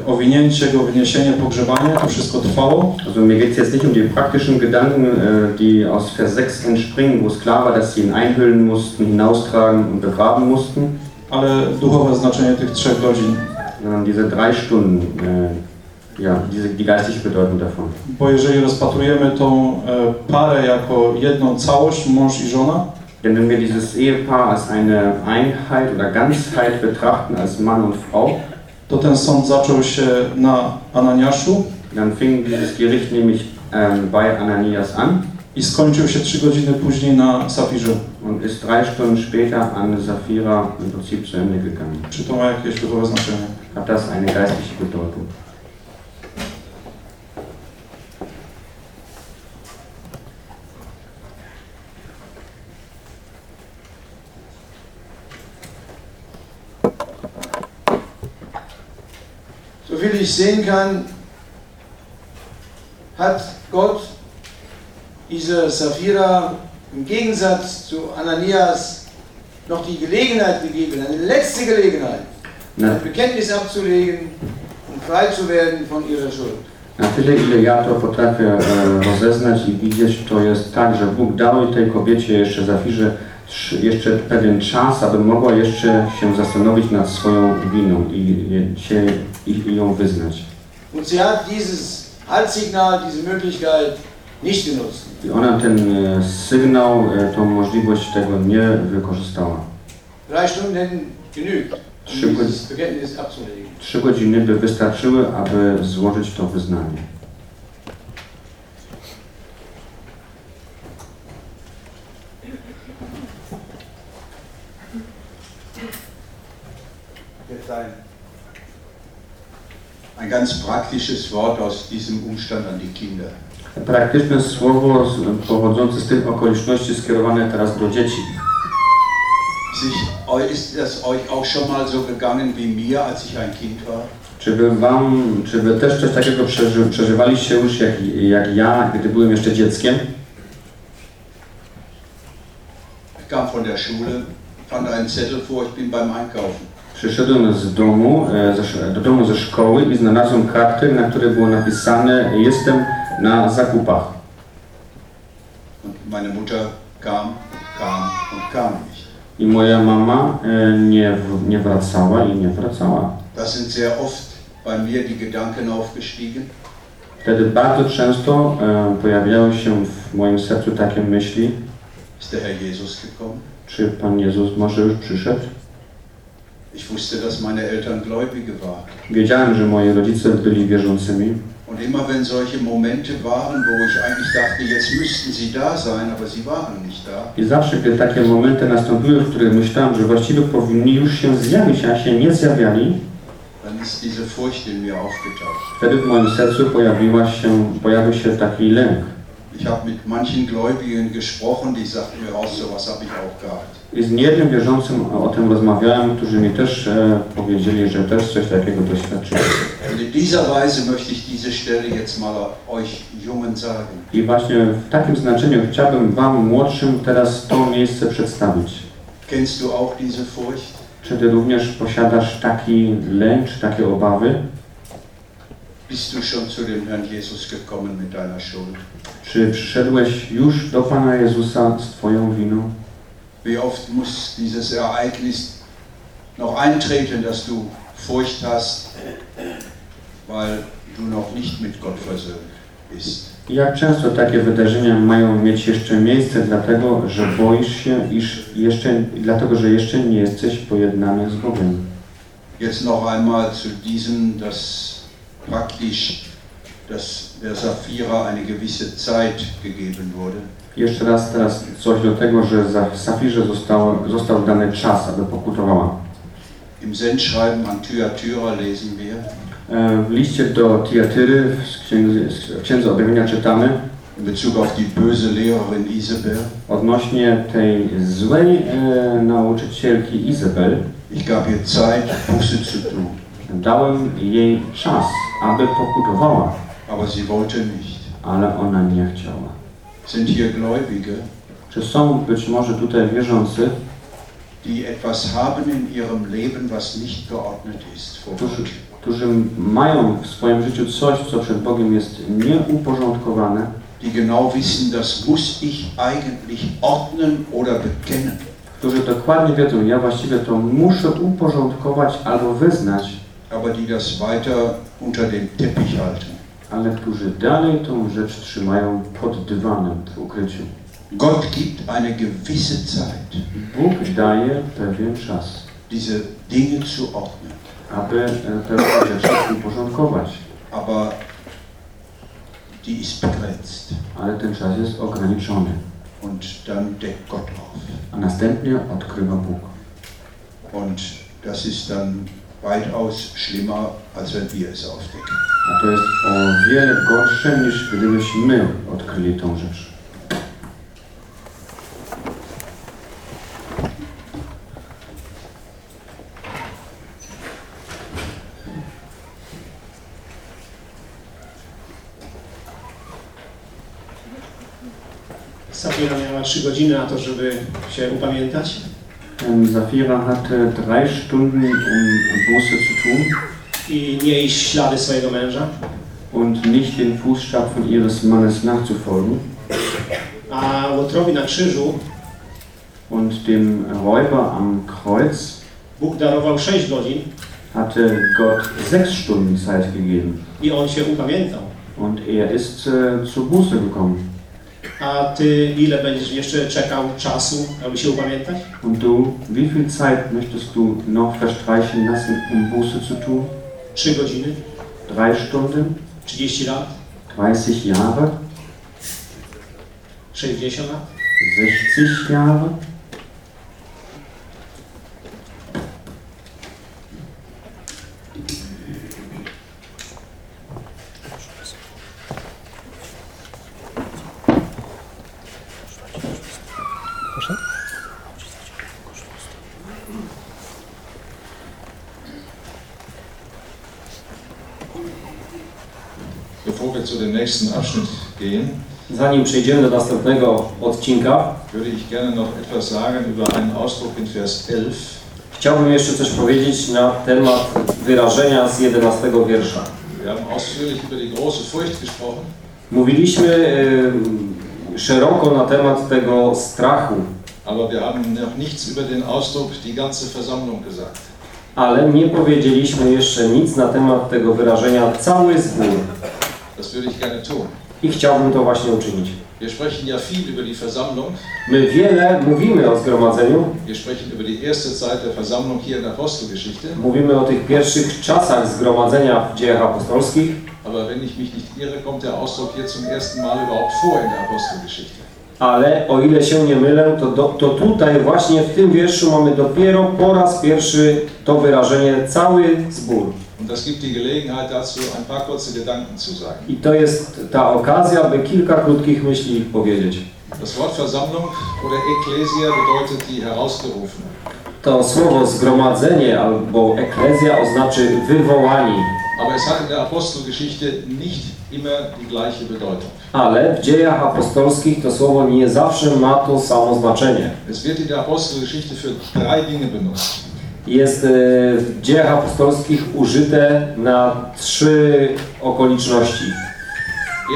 owinięcie go, wyniesienie, pogrzebanie, to wszystko trwało, Also mir geht es jetzt nicht um die praktischen Gedanken, äh, die aus Vers 6 entspringen, wo es klar war, dass sie ihn einhüllen mussten, hinaustragen und begraben mussten, ale duchowe znaczenie tych trzech godzin. diese drei Stunden, ja, die geistliche Bedeutung davon. Bo jeżeli rozpatrujemy tą e, parę jako jedną całość, mąż i żona, Denn wenn wir dieses Ehepaar als eine Einheit oder Ganzheit betrachten, als Mann und Frau, to ten sąd zaczął się na Ananiaszu dann fing dieses Gericht nämlich ähm, bei Ananias an i skończył się trzy godziny później na Safirze. und ist drei Stunden später an Sapphira im Prinzip zu Ende gegangen. Czy to ma jakieś duchowe znaczenie? Hat das eine geistliche Bedeutung? Soviel ich sehen kann, hat Gott dieser Sapphira im Gegensatz zu Ananias noch die Gelegenheit gegeben, eine letzte Gelegenheit, ein Bekenntnis abzulegen und frei zu werden von ihrer Schuld. na tyle, ile ja to potrafię e, rozeznać i widzieć, to jest tak, że Bóg dał tej kobiecie jeszcze Zafirze jeszcze pewien czas, aby mogła jeszcze się zastanowić nad swoją winą i, się, i, ją wyznać. Und sie hat dieses Haltsignal, diese Möglichkeit nicht genutzt. I ona ten e, sygnał, e, tą możliwość tego nie wykorzystała. Drei Stunden hätten genügt, Trzy, um godz- dieses Bekenntnis abzulegen. trzy godziny by wystarczyły, aby złożyć to wyznanie. Jetzt ein, ganz praktisches Wort aus diesem Umstand an die Kinder. Praktyczne słowo z- pochodzące z tych okoliczności skierowane teraz do dzieci. Sich, ist das euch auch schon mal so gegangen wie mir, als ich ein Kind war? Czy wy wam, czy wy też coś takiego przeży, przeżywaliście już jak, jak ja, gdy byłem jeszcze dzieckiem? Ich kam von der Schule, fand einen Zettel vor, ich bin beim Einkaufen. Przyszedłem z domu, e, do domu ze szkoły i znalazłem kartę, na której było napisane jestem na zakupach. Meine Mutter kam, kam und kam nicht. I moja mama e, nie, nie wracała i nie wracała. Das sind sehr oft bei mir die Gedanken aufgestiegen. Wtedy bardzo często e, pojawiały się w moim sercu takie myśli, Ist der Herr Jesus gekommen? czy Pan Jezus może już przyszedł? Ich wusste, dass meine Eltern Gläubige waren. Wiedziałem, że moi rodzice byli wierzącymi Und immer wenn solche Momente waren, wo ich eigentlich dachte, jetzt müssten sie da sein, aber sie waren nicht da, i zawsze, gdy takie momenty nastąpiły, w których myślałem, że właściwie powinni już się zjawić, a się nie zjawiali, dann ist diese Furcht in mir aufgetaucht. wtedy w moim sercu pojawiła się, pojawił się taki lęk. Ich habe mit manchen Gläubigen gesprochen, die sagten mir auch, sowas habe ich auch gehabt. I z niejednym wierzącym o tym rozmawiałem, którzy mi też e, powiedzieli, że też coś takiego doświadczyli. Und in dieser Weise möchte ich diese Stelle jetzt mal euch Jungen sagen. I właśnie w takim znaczeniu chciałbym Wam, młodszym, teraz to miejsce przedstawić. Kennst du auch diese Furcht? Czy Ty również posiadasz taki lęk, czy takie obawy? Bist du schon zu dem Herrn Jesus gekommen mit deiner Schuld? Czy przyszedłeś już do Pana Jezusa z Twoją winą? Wie oft muss dieses Ereignis noch eintreten, dass du Furcht hast, weil du noch nicht mit Gott versöhnt bist? Jak często takie wydarzenia mają mieć jeszcze miejsce, dlatego że boisz się, iż jeszcze, dlatego że jeszcze nie jesteś pojednany z Bogiem. Jetzt noch einmal zu diesem, dass praktisch dass der Saphira eine gewisse Zeit gegeben wurde. Jeszcze raz teraz coś do tego, że Safirze został, został dany czas, aby pokutowała. Im Sendschreiben an Thyatira lesen wir, E, W liście do Tiatyry z księdze, z objawienia czytamy in Bezug auf die böse Lehrerin Isabel, odnośnie tej złej e, nauczycielki Izabel. ich gab ihr Zeit, Buße zu tun, Dałem jej czas, aby pokutowała, aber sie wollte nicht. ale ona nie chciała. Sind hier Gläubige, Czy są być może tutaj wierzący, die etwas haben in ihrem Leben, was nicht geordnet ist vor którzy, Gott. którzy mają w swoim życiu coś, co przed Bogiem jest nieuporządkowane, Die genau wissen, das muss ich eigentlich ordnen oder bekennen. którzy dokładnie wiedzą, ja właściwie to muszę uporządkować albo wyznać, aber die das weiter unter den Teppich halten. ale którzy dalej tą rzecz trzymają pod dywanem w ukryciu. Gott gibt eine gewisse Zeit, Bóg daje pewien czas, diese Dinge zu ordnen. aby e, pewne rzeczy uporządkować, Aber die ist begrenzt. ale ten czas jest ograniczony, Und dann deckt Gott auf. a następnie odkrywa Bóg. Und das ist dann weitaus schlimmer, als wenn wir es aufdecken. A to jest o wiele gorsze niż gdybyśmy my odkryli tą rzecz. Safira miała 3 godziny na to, żeby się upamiętać. Ähm, Safira hatte drei Stunden, um Buße zu tun i nie iść w ślady swojego męża. und nicht den Fußstapfen ihres Mannes nachzufolgen. A Łotrowi na krzyżu Und dem Räuber am Kreuz Bóg darował 6 godzin hatte Gott sechs Stunden Zeit gegeben. i on się upamiętał. Und er ist äh, zur Buße gekommen. A ty ile będziesz jeszcze czekał czasu, aby się upamiętać? Und du, wie viel Zeit möchtest du noch verstreichen lassen, um Buße zu tun? 3 godziny? Drei Stunden? 30 lat? 30 Jahre? 60 lat? 60 Jahre? Bevor wir zu dem nächsten Abschnitt gehen, Zanim przejdziemy do następnego odcinka, würde ich gerne noch etwas sagen über einen Ausdruck in Vers 11. chciałbym jeszcze coś powiedzieć na temat wyrażenia z 11 wiersza. Wir haben ausführlich über die große Furcht gesprochen, Mówiliśmy szeroko na temat tego strachu, aber wir haben noch nichts über den Ausdruck die ganze Versammlung gesagt. ale nie powiedzieliśmy jeszcze nic na temat tego wyrażenia cały zbór. Das würde ich gerne tun. I chciałbym to właśnie uczynić. Wir sprechen ja viel über die Versammlung. My wiele mówimy o zgromadzeniu, Wir sprechen über die erste Zeit der Versammlung hier in der Apostelgeschichte. mówimy o tych pierwszych czasach zgromadzenia w dziejach apostolskich, Aber wenn ich mich nicht irre, kommt der Ausdruck hier zum ersten Mal überhaupt vor in der Apostelgeschichte. ale o ile się nie mylę, to, do, to tutaj właśnie w tym wierszu mamy dopiero po raz pierwszy to wyrażenie cały zbór. Das gibt die Gelegenheit dazu, ein paar kurze Gedanken zu sagen. I to jest ta okazja, by kilka krótkich myśli powiedzieć. Das Wort Versammlung oder Ekklesia bedeutet die Herausgerufene. To słowo zgromadzenie albo eklezja oznaczy wywołani, Aber es hat in der Apostelgeschichte nicht immer die gleiche Bedeutung. ale w dziejach apostolskich to słowo nie zawsze ma to samo znaczenie. Es wird in der Apostelgeschichte für drei Dinge benutzt. Jest e, w dziejach apostolskich użyte na trzy okoliczności.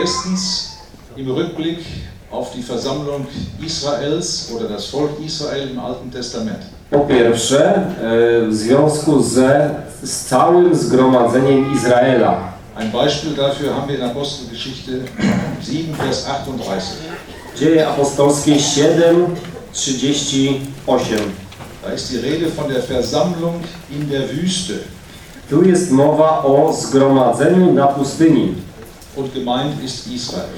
Erstens im Rückblick auf die Versammlung Israels oder das Volk Israel im Alten Testament. Po pierwsze, e, w związku ze, z całym zgromadzeniem Izraela. Ein Beispiel dafür haben wir in Apostelgeschichte 7, Vers 38. Dzieje apostolskie 7, 38. Da ist die Rede von der Versammlung in der Wüste. Tu jest mowa o zgromadzeniu na pustyni, Und gemeint ist Israel.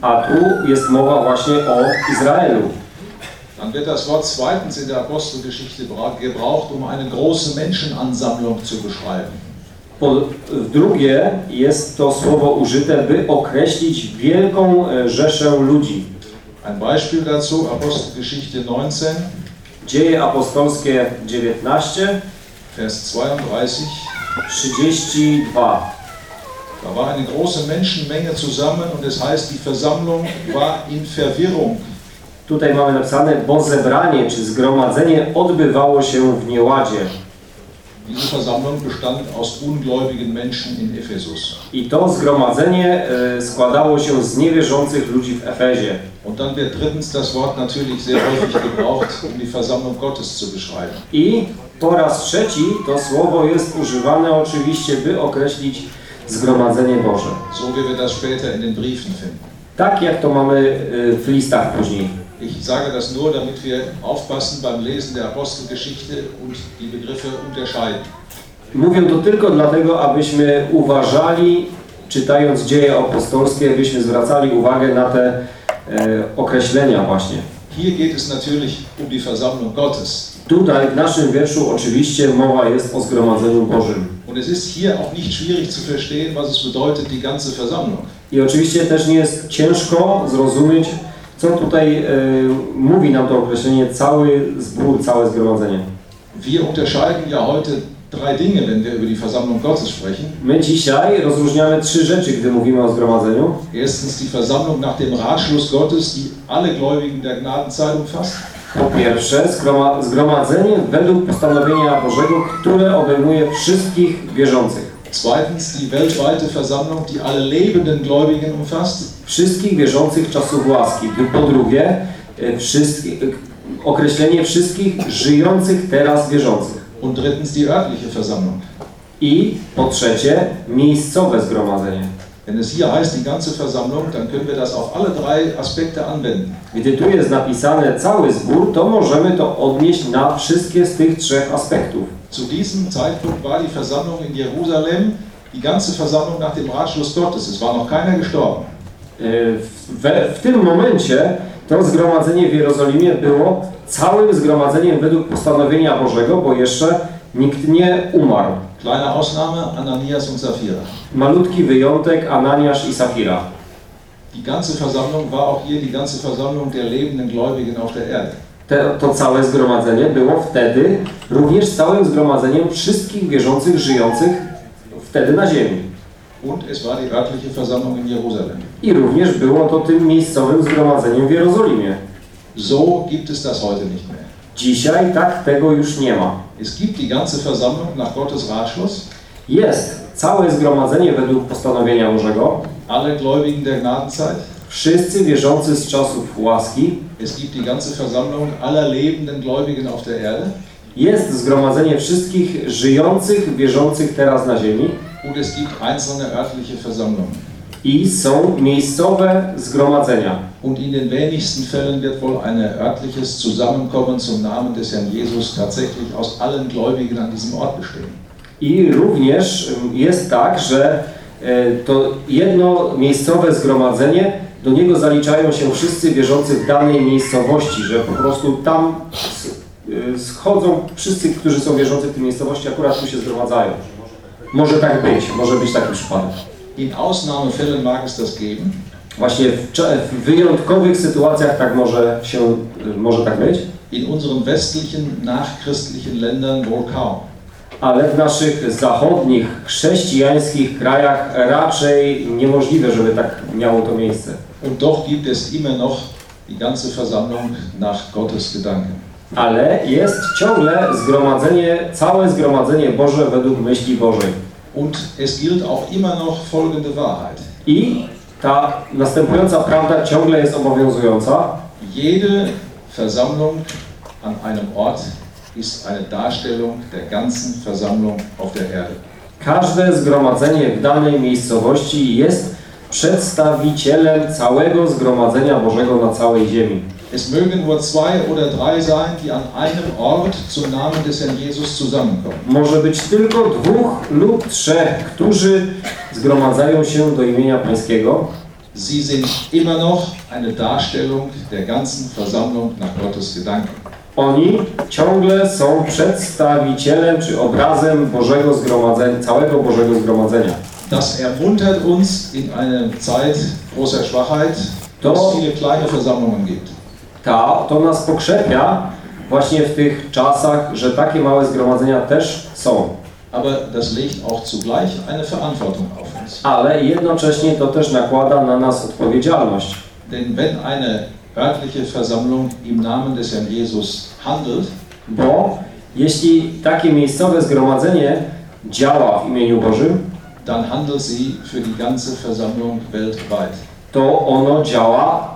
a tu jest mowa właśnie o Izraelu. Dann wird das Wort zweitens in der Apostelgeschichte bra- gebraucht, um eine große Menschenansammlung zu beschreiben. Po drugie jest to słowo użyte, by określić wielką e, rzeszę ludzi. Ein Beispiel dazu, Apostelgeschichte 19, Dzieje apostolskie 19, Vers 32. 32. Da war eine große Menschenmenge zusammen und es heißt, die Versammlung war in Verwirrung. Tutaj mamy napisane, bo zebranie czy zgromadzenie odbywało się w nieładzie. Diese Versammlung bestand aus ungläubigen Menschen in Ephesus. I to zgromadzenie e, składało się z niewierzących ludzi w Efezie. Und dann wird drittens das Wort natürlich sehr häufig gebraucht, um die Versammlung Gottes zu beschreiben. I po raz trzeci to słowo jest używane oczywiście, by określić zgromadzenie Boże. So wie wir das später in den Briefen finden. Tak jak to mamy e, w listach później. Ich sage das nur, damit wir aufpassen beim Lesen der Apostelgeschichte und die Begriffe unterscheiden. Mówię to tylko dlatego, abyśmy uważali, czytając dzieje apostolskie, byśmy zwracali uwagę na te e, określenia właśnie. Hier geht es natürlich um die Versammlung Gottes. Tutaj w naszym wierszu oczywiście mowa jest o zgromadzeniu Bożym. Und es ist hier auch nicht schwierig zu verstehen, was es bedeutet, die ganze Versammlung. I oczywiście też nie jest ciężko zrozumieć, co tutaj e, mówi nam to określenie cały zbór, całe zgromadzenie. Wir unterscheiden ja heute drei Dinge, wenn wir über die Versammlung Gottes sprechen. My dzisiaj rozróżniamy trzy rzeczy, gdy mówimy o zgromadzeniu. Erstens die Versammlung nach dem Ratschluss Gottes, die alle Gläubigen der Gnadenzeit umfasst. Po pierwsze, zgroma zgromadzenie według postanowienia Bożego, które obejmuje wszystkich wierzących. Zweitens die weltweite Versammlung, die alle lebenden Gläubigen umfasst. Wszystkich wierzących czasów łaski. Po drugie, e, wszystkich, e, określenie wszystkich żyjących teraz wierzących. Und drittens die örtliche Versammlung. I po trzecie, miejscowe zgromadzenie. Wenn es hier heißt, die ganze Versammlung, dann können wir das auf alle drei Aspekte anwenden. Gdy tu jest napisane cały zbór, to możemy to odnieść na wszystkie z tych trzech aspektów. Zu diesem Zeitpunkt war die Versammlung in Jerusalem die ganze Versammlung nach dem Ratschluss Gottes. Es war noch keiner gestorben. E, W, w tym momencie to zgromadzenie w Jerozolimie było całym zgromadzeniem według postanowienia Bożego, bo jeszcze nikt nie umarł. Kleine Ausnahme, Ananias und Sapphira. Malutki wyjątek Ananiasz i Safira. Die ganze Versammlung war auch hier die ganze Versammlung der lebenden Gläubigen auf der Erde. Te, to całe zgromadzenie było wtedy również całym zgromadzeniem wszystkich wierzących, żyjących wtedy na ziemi. Und es war die örtliche Versammlung in Jerusalem. I również było to tym miejscowym zgromadzeniem w Jerozolimie. So gibt es das heute nicht mehr. Dzisiaj tak tego już nie ma. Es gibt die ganze Versammlung nach Gottes Ratschluss, Jest całe zgromadzenie według postanowienia Bożego, alle Gläubigen der Gnadenzeit. wszyscy wierzący z czasów łaski. Es gibt die ganze Versammlung aller lebenden Gläubigen auf der Erde. Jest zgromadzenie wszystkich żyjących, wierzących teraz na ziemi. Und es gibt einzelne örtliche Versammlungen. I są miejscowe zgromadzenia. Und in den wenigsten Fällen wird wohl ein örtliches Zusammenkommen zum Namen des Herrn Jesus tatsächlich aus allen Gläubigen an diesem Ort bestehen. I również ym, jest tak, że e, to jedno miejscowe zgromadzenie, do niego zaliczają się wszyscy wierzący w danej miejscowości, że po prostu tam y, schodzą wszyscy, którzy są wierzący w tej miejscowości, akurat tu się zgromadzają. Może tak być, może być taki przypadek. In Ausnahmefällen mag es das geben, Właśnie w, wyjątkowych sytuacjach tak może się, może tak być, in unseren westlichen, nachchristlichen Ländern wohl kaum. ale w naszych zachodnich, chrześcijańskich krajach raczej niemożliwe, żeby tak miało to miejsce. Und doch gibt es immer noch die ganze Versammlung nach Gottes Gedanken. Ale jest ciągle zgromadzenie, całe zgromadzenie Boże według myśli Bożej. Und es gilt auch immer noch folgende Wahrheit. I ta następująca prawda ciągle jest obowiązująca. Jede Versammlung an einem Ort ist eine Darstellung der ganzen Versammlung auf der Erde. Każde zgromadzenie w danej miejscowości jest przedstawicielem całego zgromadzenia Bożego na całej ziemi. Es mögen nur zwei oder drei sein, die an einem Ort zum Namen des Herrn Jesus zusammenkommen. Może być tylko dwóch lub trzech, którzy zgromadzają się do imienia Pańskiego. Sie sind immer noch eine Darstellung der ganzen Versammlung nach Gottes Gedanken. Oni ciągle są przedstawicielem czy obrazem Bożego Zgromadzenia, całego Bożego Zgromadzenia. Das ermuntert uns in einer Zeit großer Schwachheit, dass es viele kleine Versammlungen gibt. Ta, to nas pokrzepia właśnie w tych czasach, że takie małe zgromadzenia też są. Aber das legt auch zugleich eine Verantwortung auf uns. Ale jednocześnie to też nakłada na nas odpowiedzialność. Denn wenn eine örtliche Versammlung im Namen des Herrn Jesus handelt, Bo jeśli takie miejscowe zgromadzenie działa w imieniu Bożym, dann handelt sie für die ganze Versammlung weltweit. to ono działa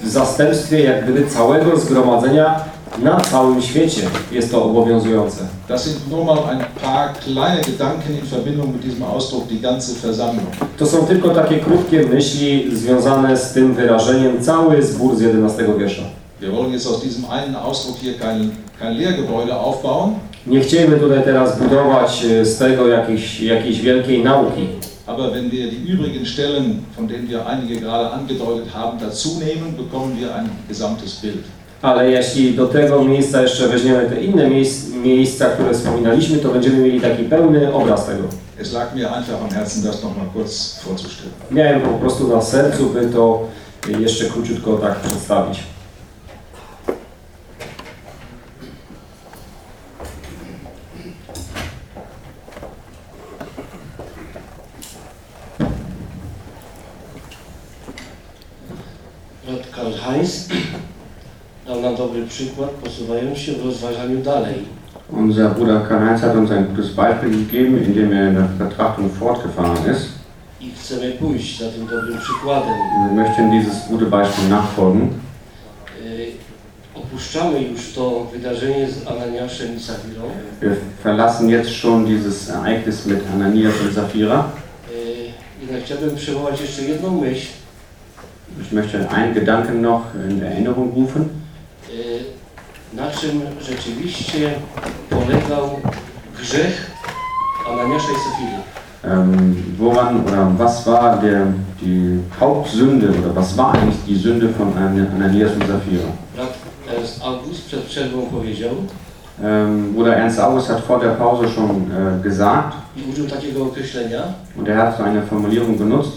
w zastępstwie jak gdyby całego zgromadzenia na całym świecie. Jest to obowiązujące. Das sind nur mal ein paar kleine Gedanken in Verbindung mit diesem Ausdruck die ganze Versammlung. To są tylko takie krótkie myśli związane z tym wyrażeniem cały zbór z 11 wiersza. Wir wollen jetzt aus diesem einen Ausdruck hier kein, kein Lehrgebäude aufbauen, Nie chcielibyśmy tutaj teraz budować e, z tego jakiejś, jakiejś wielkiej nauki. Aber wenn wir die übrigen Stellen, von denen wir einige gerade angedeutet haben, dazu nehmen, bekommen wir ein gesamtes Bild. Ale jeśli do tego miejsca jeszcze weźmiemy te inne miejsc, miejsca, które wspominaliśmy, to będziemy mieli taki pełny obraz tego. Es lag mir einfach am Herzen, das nochmal kurz vorzustellen. Miałem po prostu na sercu, by to jeszcze króciutko tak przedstawić. Brat Karl Heinz dał nam dobry przykład, posuwając się w rozważaniu dalej. Unser Bruder Karl-Heinz hat uns ein gutes Beispiel gegeben, indem er in der Betrachtung fortgefahren ist. I chcemy pójść za tym dobrym przykładem. Wir möchten dieses gute Beispiel nachfolgen. Y, Opuszczamy już to wydarzenie z Ananiaszem i Safirą. Wir verlassen jetzt schon dieses Ereignis mit Ananias und Sapphira. Y, Jednak chciałbym przywołać jeszcze jedną myśl, Ich möchte einen Gedanken noch in Erinnerung rufen. Y, na czym rzeczywiście polegał grzech Ananiasza i Safiry. Ähm, woran oder was war der, die Hauptsünde oder was war eigentlich die Sünde von An- Ananias und Sapphira? Ernst August przed przerwą powiedział Ähm, Bruder Ernst August hat vor der Pause schon äh, gesagt, i użył takiego określenia und er hat so eine Formulierung benutzt,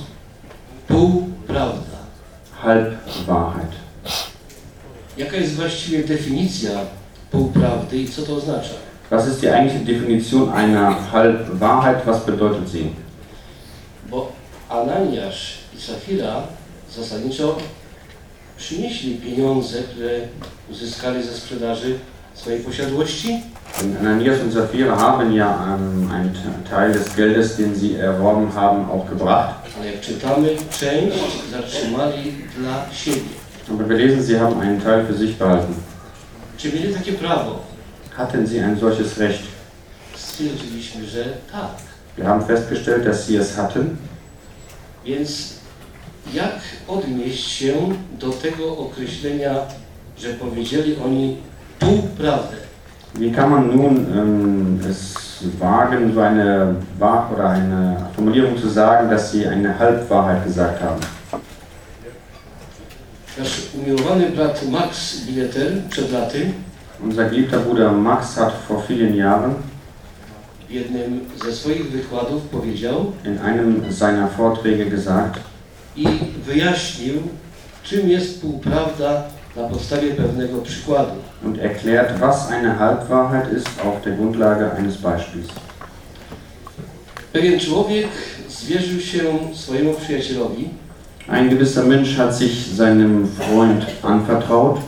półprawda. Halbwahrheit. Jaka jest właściwie definicja półprawdy i co to oznacza? Was ist die eigentliche Definition einer Halbwahrheit? Was bedeutet sie? Bo Ananiasz i Safira zasadniczo przynieśli pieniądze, które uzyskali ze sprzedaży swojej posiadłości, Ananias und Sapphira haben ja ähm, einen Te- Teil des Geldes, den sie erworben haben, auch gebracht. ale jak czytamy, część zatrzymali dla siebie. Aber wir lesen, sie haben einen Teil für sich behalten. Czy mieli takie prawo? Hatten sie ein solches Recht? Stwierdziliśmy, że tak. Wir haben festgestellt, dass sie es hatten. Więc jak odnieść się do tego określenia, że powiedzieli oni półprawdę? Wie kann man nun ähm, es wagen, so eine Wahr oder eine Formulierung zu sagen, dass sie eine Halbwahrheit gesagt haben? Nasz umiłowany brat Max Bileter przed laty. Unser geliebter Bruder Max hat vor vielen Jahren w jednym ze swoich wykładów powiedział. In einem seiner Vorträge gesagt. I wyjaśnił, czym jest półprawda na podstawie pewnego przykładu. und erklärt, was eine Halbwahrheit ist auf der Grundlage eines Beispiels. Pewien człowiek zwierzył się swojemu przyjacielowi, Ein gewisser Mensch hat sich seinem Freund anvertraut,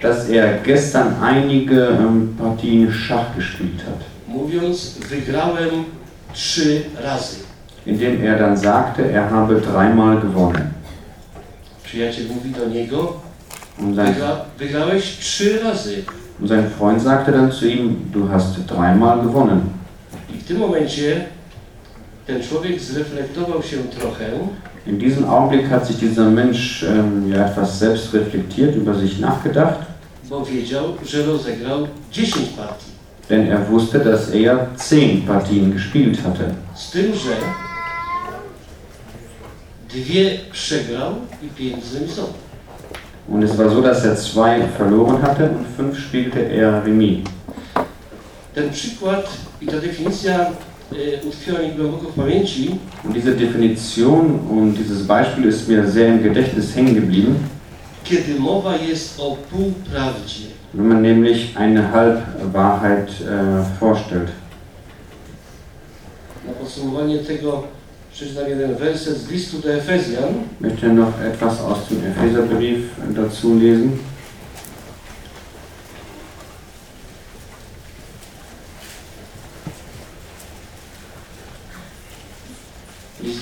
dass er gestern einige ähm, Partien Schach gespielt hat, mówiąc wygrałem trzy razy. indem er dann sagte, er habe dreimal gewonnen. Przyjaciel mówi do niego, Und sein, wygra, wygrałeś trzy razy. und sein Freund sagte dann zu ihm, du hast dreimal gewonnen. Tym momencie ten człowiek zreflektował się trochę In diesem Augenblick hat sich dieser Mensch ähm, ja, etwas selbst reflektiert, über sich nachgedacht, bo wiedział, że rozegrał 10 partii. denn er wusste, dass er zehn Partien gespielt hatte. Z tym, że dwie przegrał i pięć zremisował. Und es war so, dass er zwei verloren hatte und fünf spielte er Remis. Ten przykład i ta definicja y, utkwiła mi głęboko w pamięci, Und diese Definition und dieses Beispiel ist mir sehr im Gedächtnis hängen geblieben, kiedy mowa jest o półprawdzie. wenn man nämlich eine Halbwahrheit äh, vorstellt. Na podsumowanie tego, przeczytam jeden werset z listu do Efezjan. Ich möchte noch etwas aus dem Epheserbrief dazu lesen.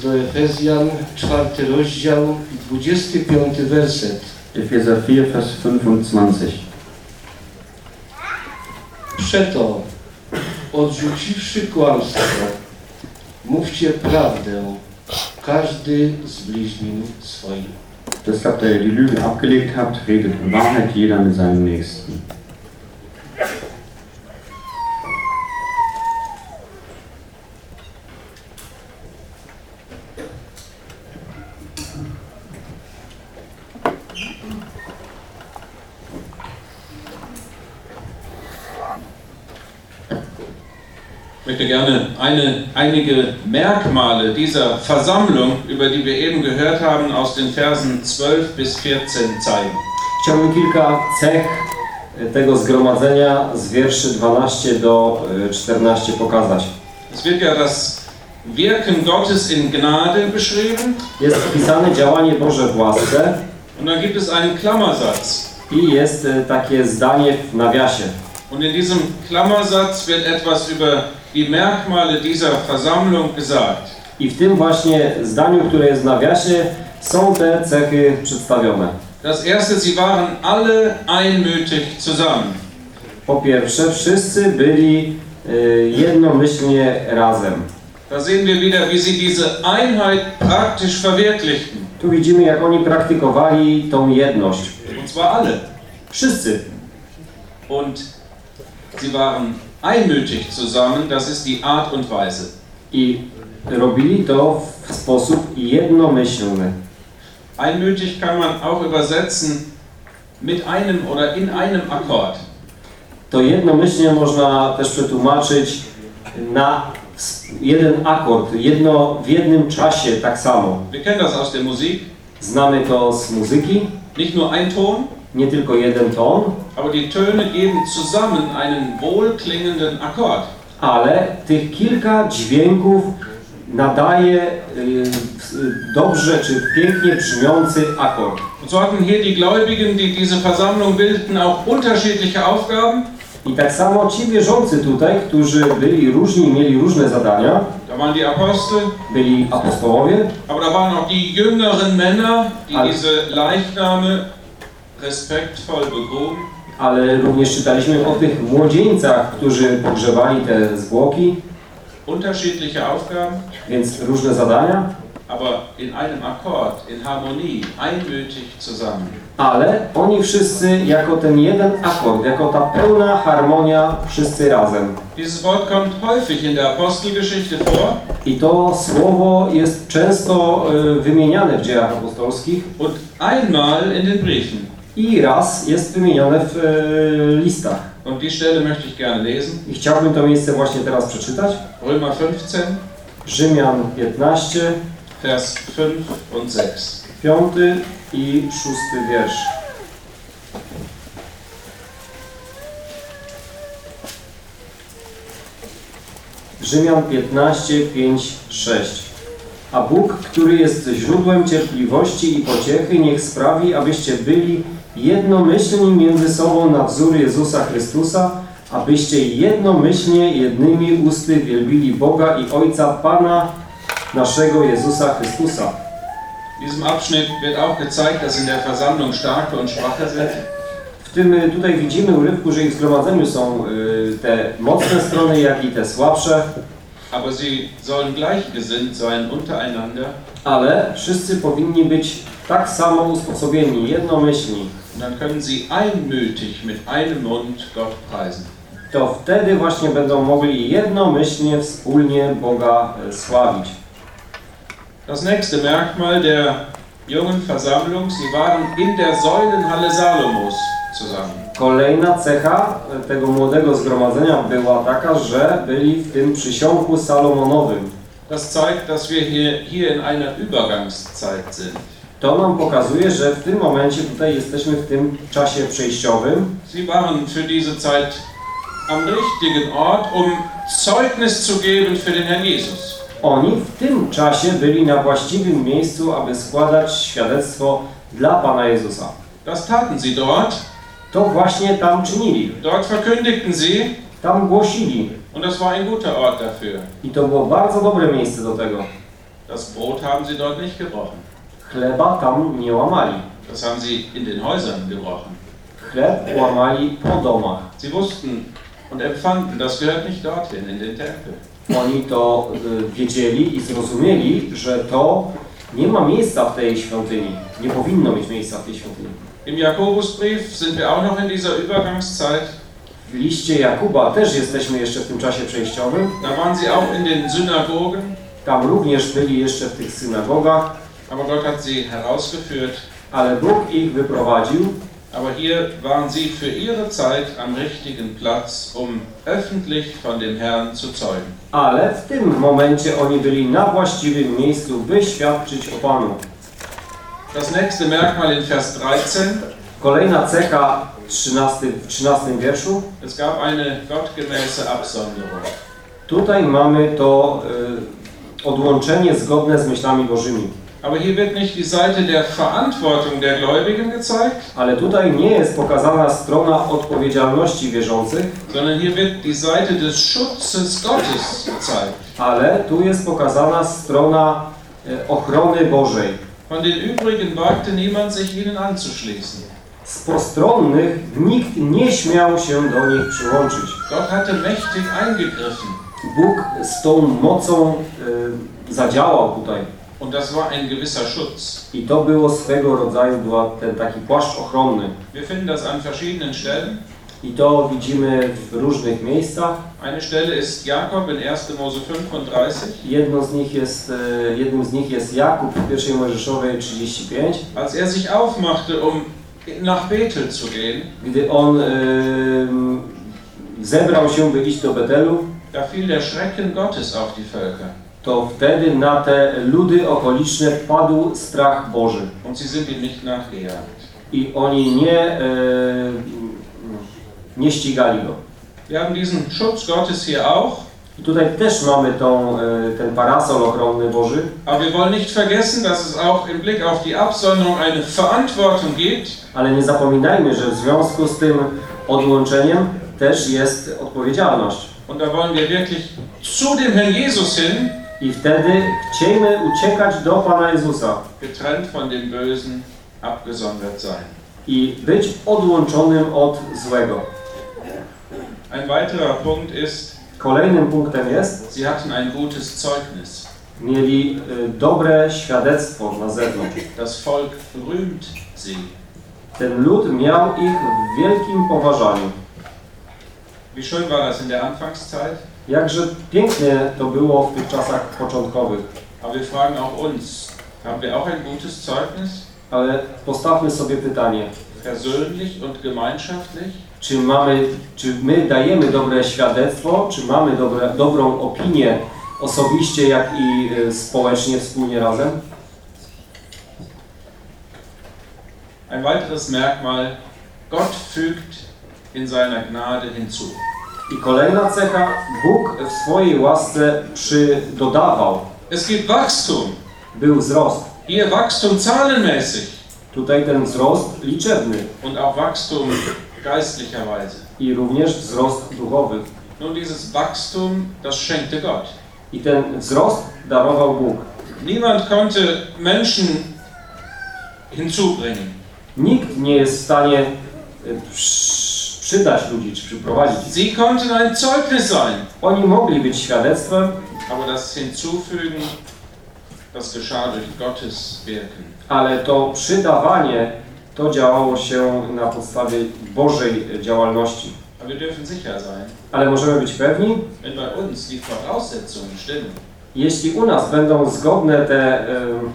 Do Efezjan, czwarty rozdział, 25 werset. Epheser 4, Vers 25. Przeto, odrzuciwszy kłamstwo, mówcie prawdę, każdy z bliźnim swoim. Deshalb, da ihr die Lüge abgelegt habt, redet Wahrheit jeder mit seinem Nächsten. Möchte gerne eine, einige Merkmale dieser Versammlung, über die wir eben gehört haben, aus den Versen 12 bis 14 zeigen. Chciałbym kilka cech e, tego zgromadzenia z wierszy 12 do e, 14 pokazać. Es wird ja das Wirken Gottes in Gnade beschrieben Jest opisane działanie Boże w łasce und dann gibt es einen Klammersatz. i jest e, takie zdanie w nawiasie. Und in diesem Klammersatz wird etwas über die Merkmale dieser Versammlung gesagt. I w tym właśnie zdaniu, które jest w nawiasie, są te cechy przedstawione. Das erste, sie waren alle einmütig zusammen. Po pierwsze, wszyscy byli e, jednomyślnie razem. Da sehen wir wieder, wie sie diese Einheit praktisch verwirklichten. Tu widzimy, jak oni praktykowali tą jedność. Und zwar alle. Wszyscy. Und sie waren einmütig zusammen, das ist die Art und Weise. I robili to w sposób jednomyślny. Einmütig kann man auch übersetzen mit einem oder in einem Akkord. To jednomyślnie można też przetłumaczyć na jeden akord, jedno w jednym czasie tak samo. Wir kennen das aus der Musik. Znamy to z muzyki, Nicht nur ein Ton, nie tylko jeden ton, aber die Töne geben zusammen einen wohlklingenden Akkord. ale tych kilka dźwięków nadaje y, y, dobrze czy pięknie brzmiący akord. So hatten hier die Gläubigen, die diese Versammlung bildeten, auch unterschiedliche Aufgaben. I tak samo ci wierzący tutaj, którzy byli różni, mieli różne zadania, Da waren die Apostel, byli apostołowie, aber da waren auch die jüngeren Männer, die Al- diese Leichname respektvoll ale również czytaliśmy o tych młodzieńcach, którzy pogrzebali te zwłoki, Unterschiedliche Aufgaben, więc różne zadania, aber in einem Akkord, in Harmonie, einmütig zusammen. ale oni wszyscy jako ten jeden akord, jako ta pełna harmonia, wszyscy razem. Dieses Wort kommt häufig in der Apostelgeschichte vor I to słowo jest często y, wymieniane w dziejach apostolskich und einmal in den Briefen. I raz jest wymienione w y, listach. Und die Stelle möchte ich gerne lesen. I chciałbym to miejsce właśnie teraz przeczytać. Römer 15, Rzymian 15, Vers 5 und 6. 5 i 6 wiersz. Rzymian 15, 5, 6. A Bóg, który jest źródłem cierpliwości i pociechy, niech sprawi, abyście byli jednomyślni między sobą na wzór Jezusa Chrystusa, abyście jednomyślnie jednymi usty wielbili Boga i Ojca Pana naszego Jezusa Chrystusa. Diesem Abschnitt wird auch gezeigt, dass in der Versammlung starke und schwache sind. W tym y, tutaj widzimy urywku, że ich zgromadzeniu są y, te mocne strony, jak i te słabsze, Aber sie sollen gleichgesinnt sein untereinander. ale wszyscy powinni być tak samo usposobieni, jednomyślni. Und dann können sie einmütig mit einem Mund Gott preisen. To wtedy właśnie będą mogli jednomyślnie, wspólnie Boga y, sławić. Das nächste Merkmal der jungen Versammlung, sie waren in der Säulenhalle Salomos zusammen. Kolejna cecha y, tego młodego zgromadzenia była taka, że byli w tym przysionku salomonowym. Das zeigt, dass wir hier, hier in einer Übergangszeit sind. To nam pokazuje, że w tym momencie tutaj jesteśmy w tym czasie przejściowym, Sie waren für diese Zeit am richtigen Ort, um Zeugnis zu geben für den Herrn Jesus. Oni w tym czasie byli na właściwym miejscu, aby składać świadectwo dla Pana Jezusa. Das taten sie dort. To właśnie tam czynili. Dort verkündigten sie Tam głosili. und das war ein guter Ort dafür. I to było bardzo dobre miejsce do tego. Das Brot haben sie dort nicht gebrochen. Chleba tam nie łamali. Das haben sie in den Häusern gebrochen. Chleb łamali po domach. Sie wussten und empfanden, das gehört nicht dorthin, in den Tempel. Oni to y, wiedzieli i zrozumieli, że to nie ma miejsca w tej świątyni. Nie powinno mieć miejsca w tej świątyni. Im Jakobusbrief sind wir auch noch in dieser Übergangszeit. W liście Jakuba też jesteśmy jeszcze w tym czasie przejściowym. Da waren sie auch in den Synagogen, Tam również byli jeszcze w tych synagogach, aber Gott hat sie herausgeführt. ale Bóg ich wyprowadził. Aber hier waren sie für ihre Zeit am richtigen Platz, um öffentlich von dem Herrn zu zeugen. Ale w tym momencie oni byli na właściwym miejscu, by świadczyć o Panu. Das nächste Merkmal in Vers 13. Kolejna cecha 13, w 13 wierszu. Es gab eine gottgemäße Absonderung. Tutaj mamy to y, odłączenie zgodne z myślami Bożymi. Aber hier wird nicht die Seite der Verantwortung der Gläubigen gezeigt, Ale tutaj nie jest pokazana strona odpowiedzialności wierzących, sondern hier wird die Seite des Schutzes Gottes gezeigt. ale tu jest pokazana strona y, ochrony Bożej. Von den übrigen wagte niemand sich ihnen anzuschließen. Z postronnych nikt nie śmiał się do nich przyłączyć. Gott hatte mächtig eingegriffen Bóg z tą mocą y, zadziałał tutaj. Und das war ein gewisser Schutz. I to było swego rodzaju była ten taki płaszcz ochronny. Wir finden das an verschiedenen Stellen. I to widzimy w różnych miejscach. Eine Stelle ist Jakob in 1. Mose 35. Jedno z nich jest, e, jednym z nich jest Jakub w pierwszej Mojżeszowej 35. Als er sich aufmachte, um nach Bethel zu gehen, Gdy on em, zebrał się, by iść do Betelu, da fiel der Schrecken Gottes auf die Völker. To wtedy na te ludy okoliczne padł strach Boży. I oni nie, e, nie ścigali go. Wir haben diesen Schutz Gottes hier auch, I tutaj też mamy tą, e, ten parasol ochronny Boży, aber wir wollen nicht vergessen, dass es auch im Blick auf die Absonderung eine Verantwortung gibt, ale nie zapominajmy, że w związku z tym odłączeniem też jest odpowiedzialność. und da wollen wir wirklich zu dem Herrn Jesus hin, I wtedy chciejmy uciekać do Pana Jezusa getrennt von dem Bösen, abgesondert sein. i być odłączonym od złego. Ein weiterer Punkt ist, Kolejnym punktem jest, sie hatten ein gutes Zeugnis. mieli y, dobre świadectwo na zewnątrz. Das Volk rühmt sie. Ten lud miał ich w wielkim poważaniu. Wie schön war das in der Anfangszeit? Jakże pięknie to było w tych czasach początkowych. Aber wir fragen auch uns, haben wir auch ein gutes Zeugnis? Ale postawmy sobie pytanie, Persönlich und gemeinschaftlich? czy mamy, czy my dajemy dobre świadectwo, czy mamy dobre, dobrą opinię osobiście, jak i y, społecznie, wspólnie razem? Ein weiteres Merkmal, Gott fügt in seiner Gnade hinzu. I kolejna cecha, Bóg w swojej łasce przydodawał. Es gibt Wachstum. Był wzrost. Hier Wachstum zahlenmäßig Tutaj ten wzrost liczebny und auch Wachstum geistlicherweise. i również wzrost duchowy. Nun, dieses Wachstum, das schenkte Gott. I ten wzrost darował Bóg. Niemand konnte Menschen hinzubringen. Nikt nie jest w stanie y, przy- przydać ludzi, czy przyprowadzić. Sie konnten ein Zeugnis sein. Oni mogli być świadectwem, Aber das Hinzufügen, das geschah durch Gottes Wirken. ale to przydawanie to działało się na podstawie Bożej działalności. Aber wir dürfen sicher sein, Ale możemy być pewni, wenn bei uns die Voraussetzungen stimmen, jeśli u nas będą zgodne te em,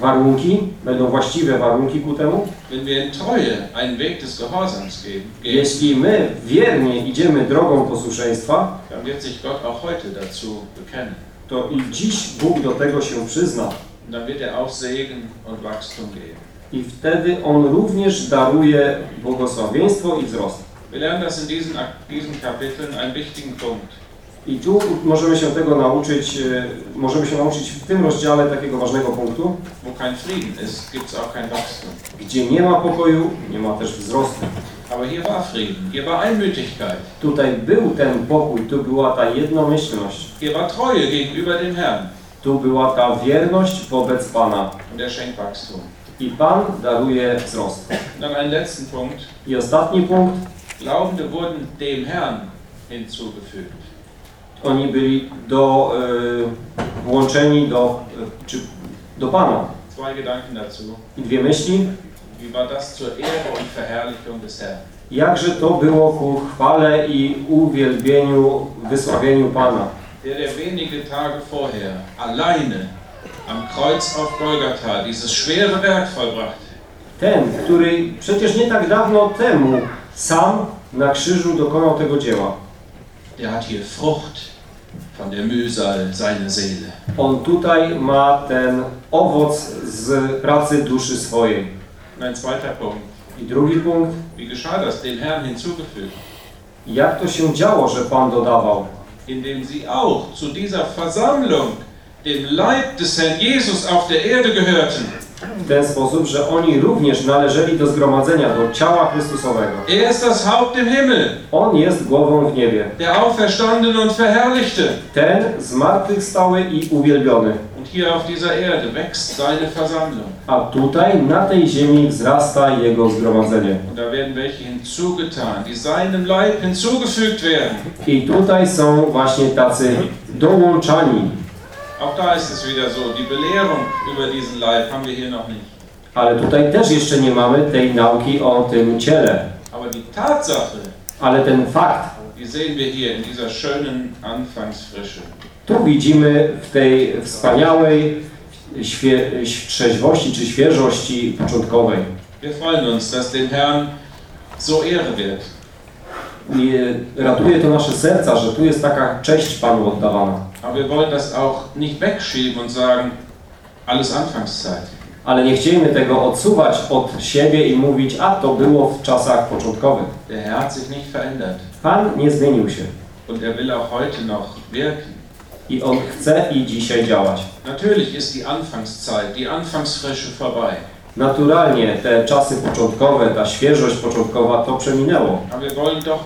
warunki, będą właściwe warunki ku temu, wenn wir in Treue einen Weg des Gehorsams gehen, gehen jeśli my wiernie idziemy drogą posłuszeństwa, dann wird sich Gott auch heute dazu bekennen. to i dziś Bóg do tego się przyzna. Und dann wird er auch Segen und Wachstum geben. I wtedy On również daruje błogosławieństwo i wzrost. Wir lernen das in diesen, diesen Kapiteln einen wichtigen Punkt. I tu możemy się tego nauczyć, e, możemy się nauczyć w tym rozdziale takiego ważnego punktu, gdzie nie ma pokoju, nie ma też wzrostu. Aber hier war Frieden, hier war Einmütigkeit, Tutaj był ten pokój, tu była ta jednomyślność, hier war Treue gegenüber dem Herrn. tu była ta wierność wobec Pana. Und er schenkt Wachstum. I Pan daruje wzrost. Dann einen letzten Punkt. I ostatni punkt, Glaubende wurden dem Herrn hinzugefügt. Oni byli do, e, włączeni do, e, czy, do Pana. Zwei Gedanken dazu. I dwie myśli, Wie war das zur Ehre und Verherrlichung des Herrn? jakże to było ku chwale i uwielbieniu, wysławieniu Pana. Der, der wenige Tage vorher alleine am Kreuz auf Golgatha dieses schwere Werk vollbrachte, Ten, który przecież nie tak dawno temu sam na krzyżu dokonał tego dzieła. der hat hier Frucht von der Mühsal seiner Seele. On tutaj ma ten owoc z pracy duszy swojej. Und ein zweiter Punkt. I drugi punkt, Wie geschah das? Dem Herrn hinzugefügt. jak to się działo, że Pan dodawał? Indem sie auch zu dieser Versammlung, dem Leib des Herrn Jesus auf der Erde gehörten. W ten sposób, że oni również należeli do zgromadzenia, do ciała Chrystusowego. Er ist das Haupt im Himmel, On jest głową w niebie. der Auferstandene und Verherrlichte. Ten zmartwychwstały i uwielbiony. Und hier auf dieser Erde wächst seine Versammlung. A tutaj, na tej ziemi, wzrasta Jego zgromadzenie. Und da werden welche hinzugetan, die seinem Leib hinzugefügt werden. I tutaj są właśnie tacy dołączani. Auch da ist es wieder so, die Belehrung über diesen Leib haben wir hier noch nicht. Ale tutaj też jeszcze nie mamy tej nauki o tym ciele. Aber die Tatsache, Ale ten fakt, die sehen wir hier in dieser schönen Anfangsfrische. tu widzimy w tej wspaniałej świe, trzeźwości czy świeżości początkowej. Wir freuen uns, dass dem Herrn so Ehre wird. I ratuje to nasze serca, że tu jest taka cześć Panu oddawana. Aber wir wollen das auch nicht wegschieben und sagen, alles Anfangszeit. Ale nie chcielibyśmy tego odsuwać od siebie i mówić, a to było w czasach początkowych. Der Herr hat sich nicht verändert. Pan nie zmienił się Und er will auch heute noch wirken. i On chce i dzisiaj działać. Natürlich ist die Anfangszeit, die Anfangsfrische vorbei. Naturalnie te czasy początkowe, ta świeżość początkowa to przeminęło. Aber wir wollen doch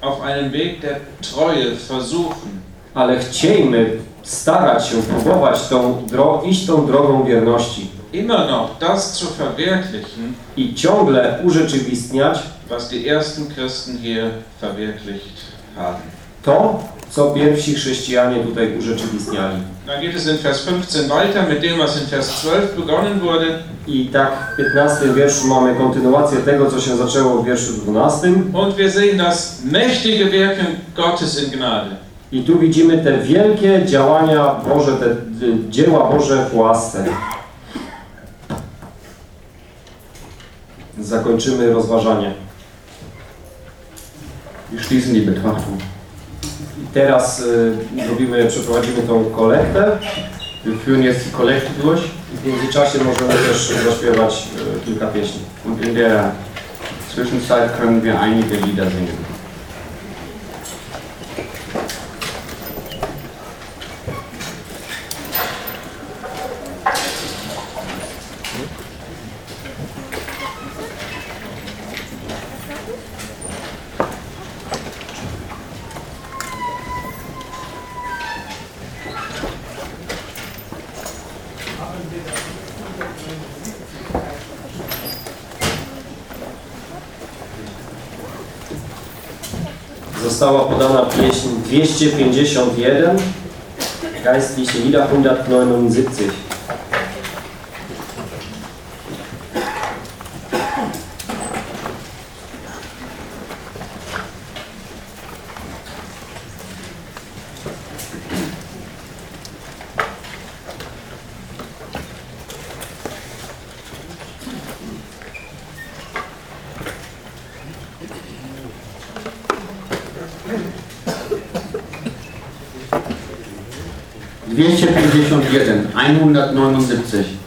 auf einem Weg der Treue versuchen, Ale chciejmy starać się, próbować tą dro- iść tą drogą wierności immer noch das zu verwirklichen, i ciągle urzeczywistniać was die ersten Christen hier verwirklicht haben. to, co pierwsi chrześcijanie tutaj urzeczywistniali. Dann geht es in Vers 15 weiter mit dem, was in Vers 12 begonnen wurde. I tak w 15 wierszu mamy kontynuację tego, co się zaczęło w wierszu 12. Und wir sehen das mächtige Wirken Gottes in Gnade. I tu widzimy te wielkie działania Boże, te dzieła Boże w łasce. Zakończymy rozważanie. Wir schließen die Betrachtung. I teraz y, robimy, przeprowadzimy tą kolektę. Wir führen jetzt die Kollekte durch W międzyczasie możemy też zaśpiewać y, kilka pieśni. und in der Zwischenzeit können wir einige Lieder singen. 251, Geistliche Lieder 179. Bierchen 51, 179.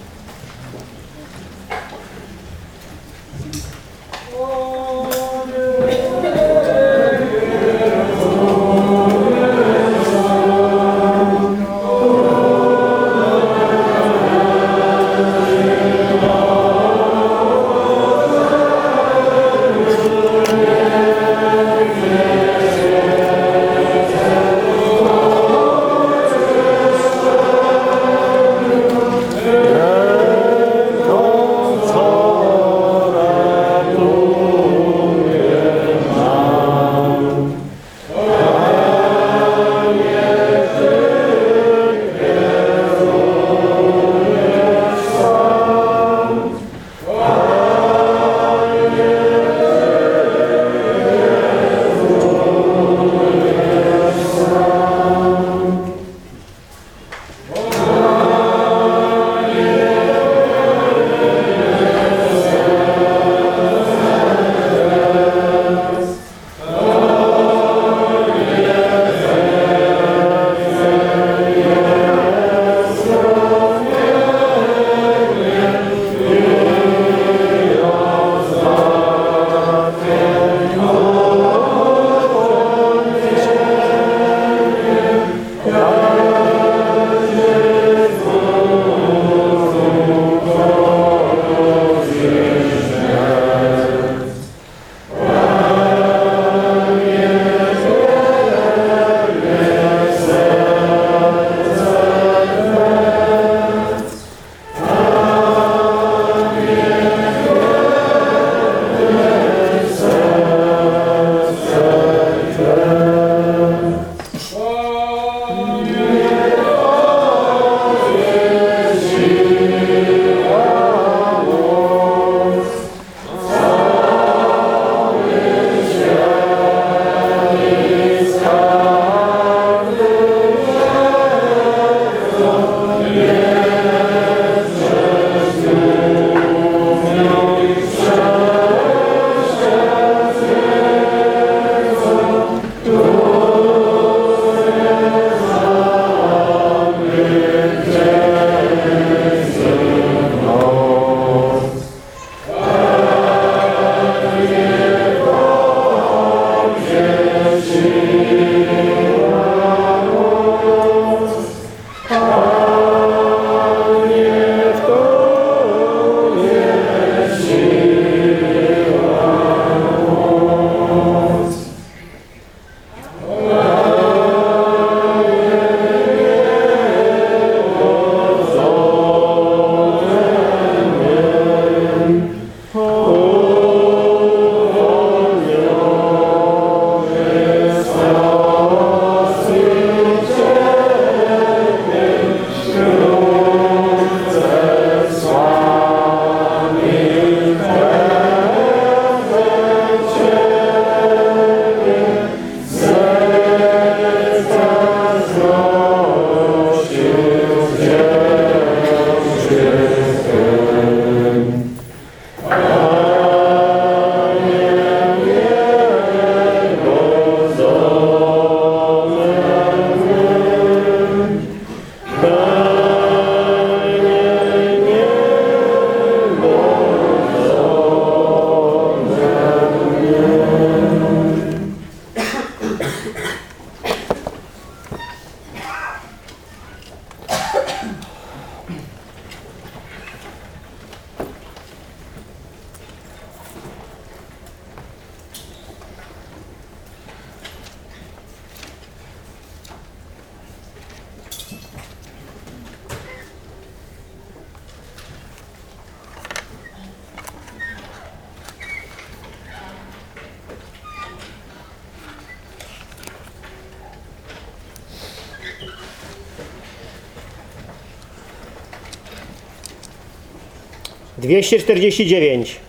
249.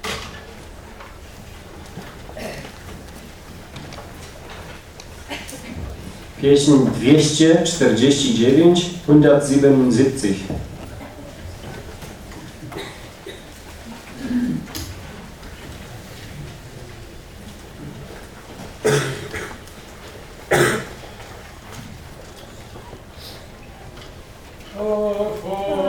Pieśń 249, 177. Oh, oh.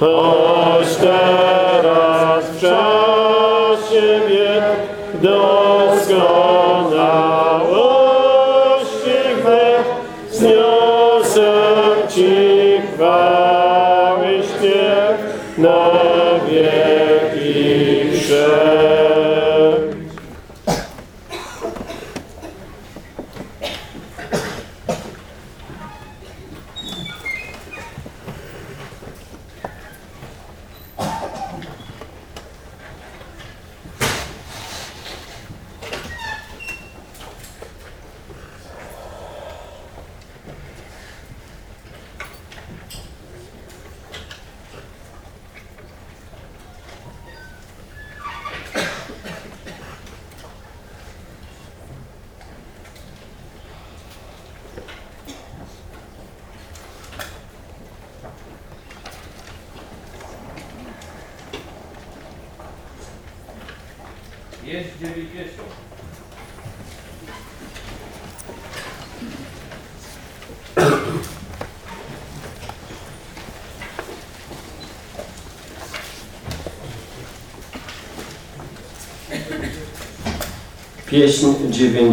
Choć teraz przez siebie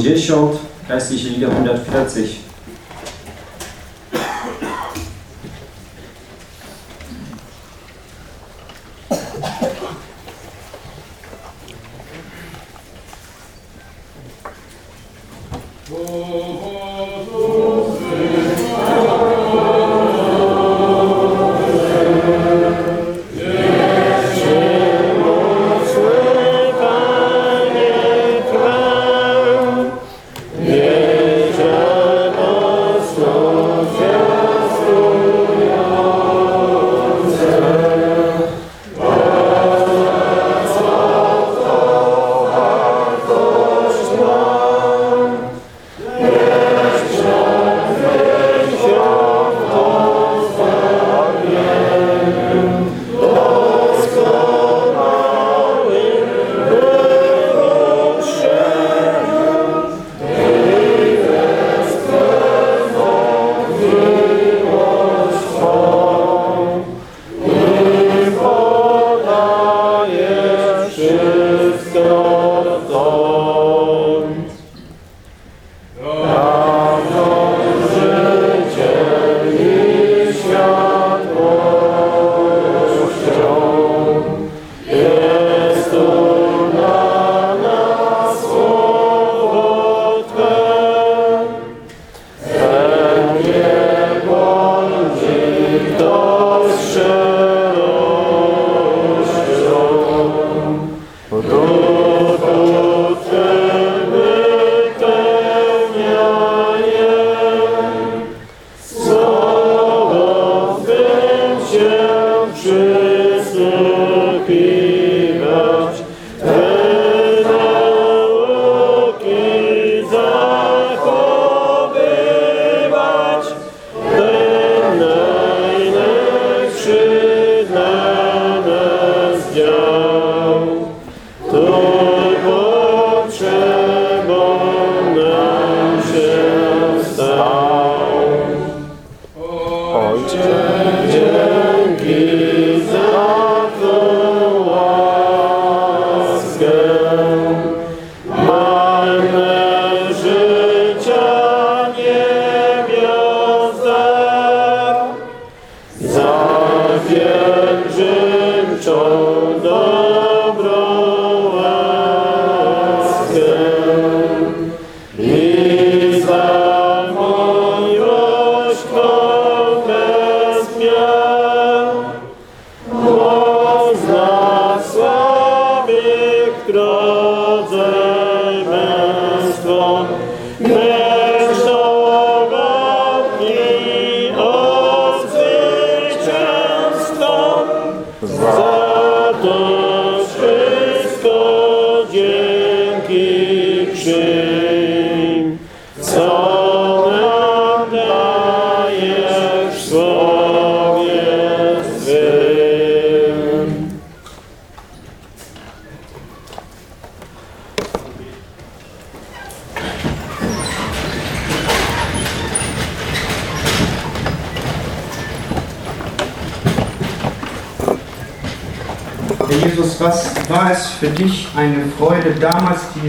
150, geistliche Lieder 140.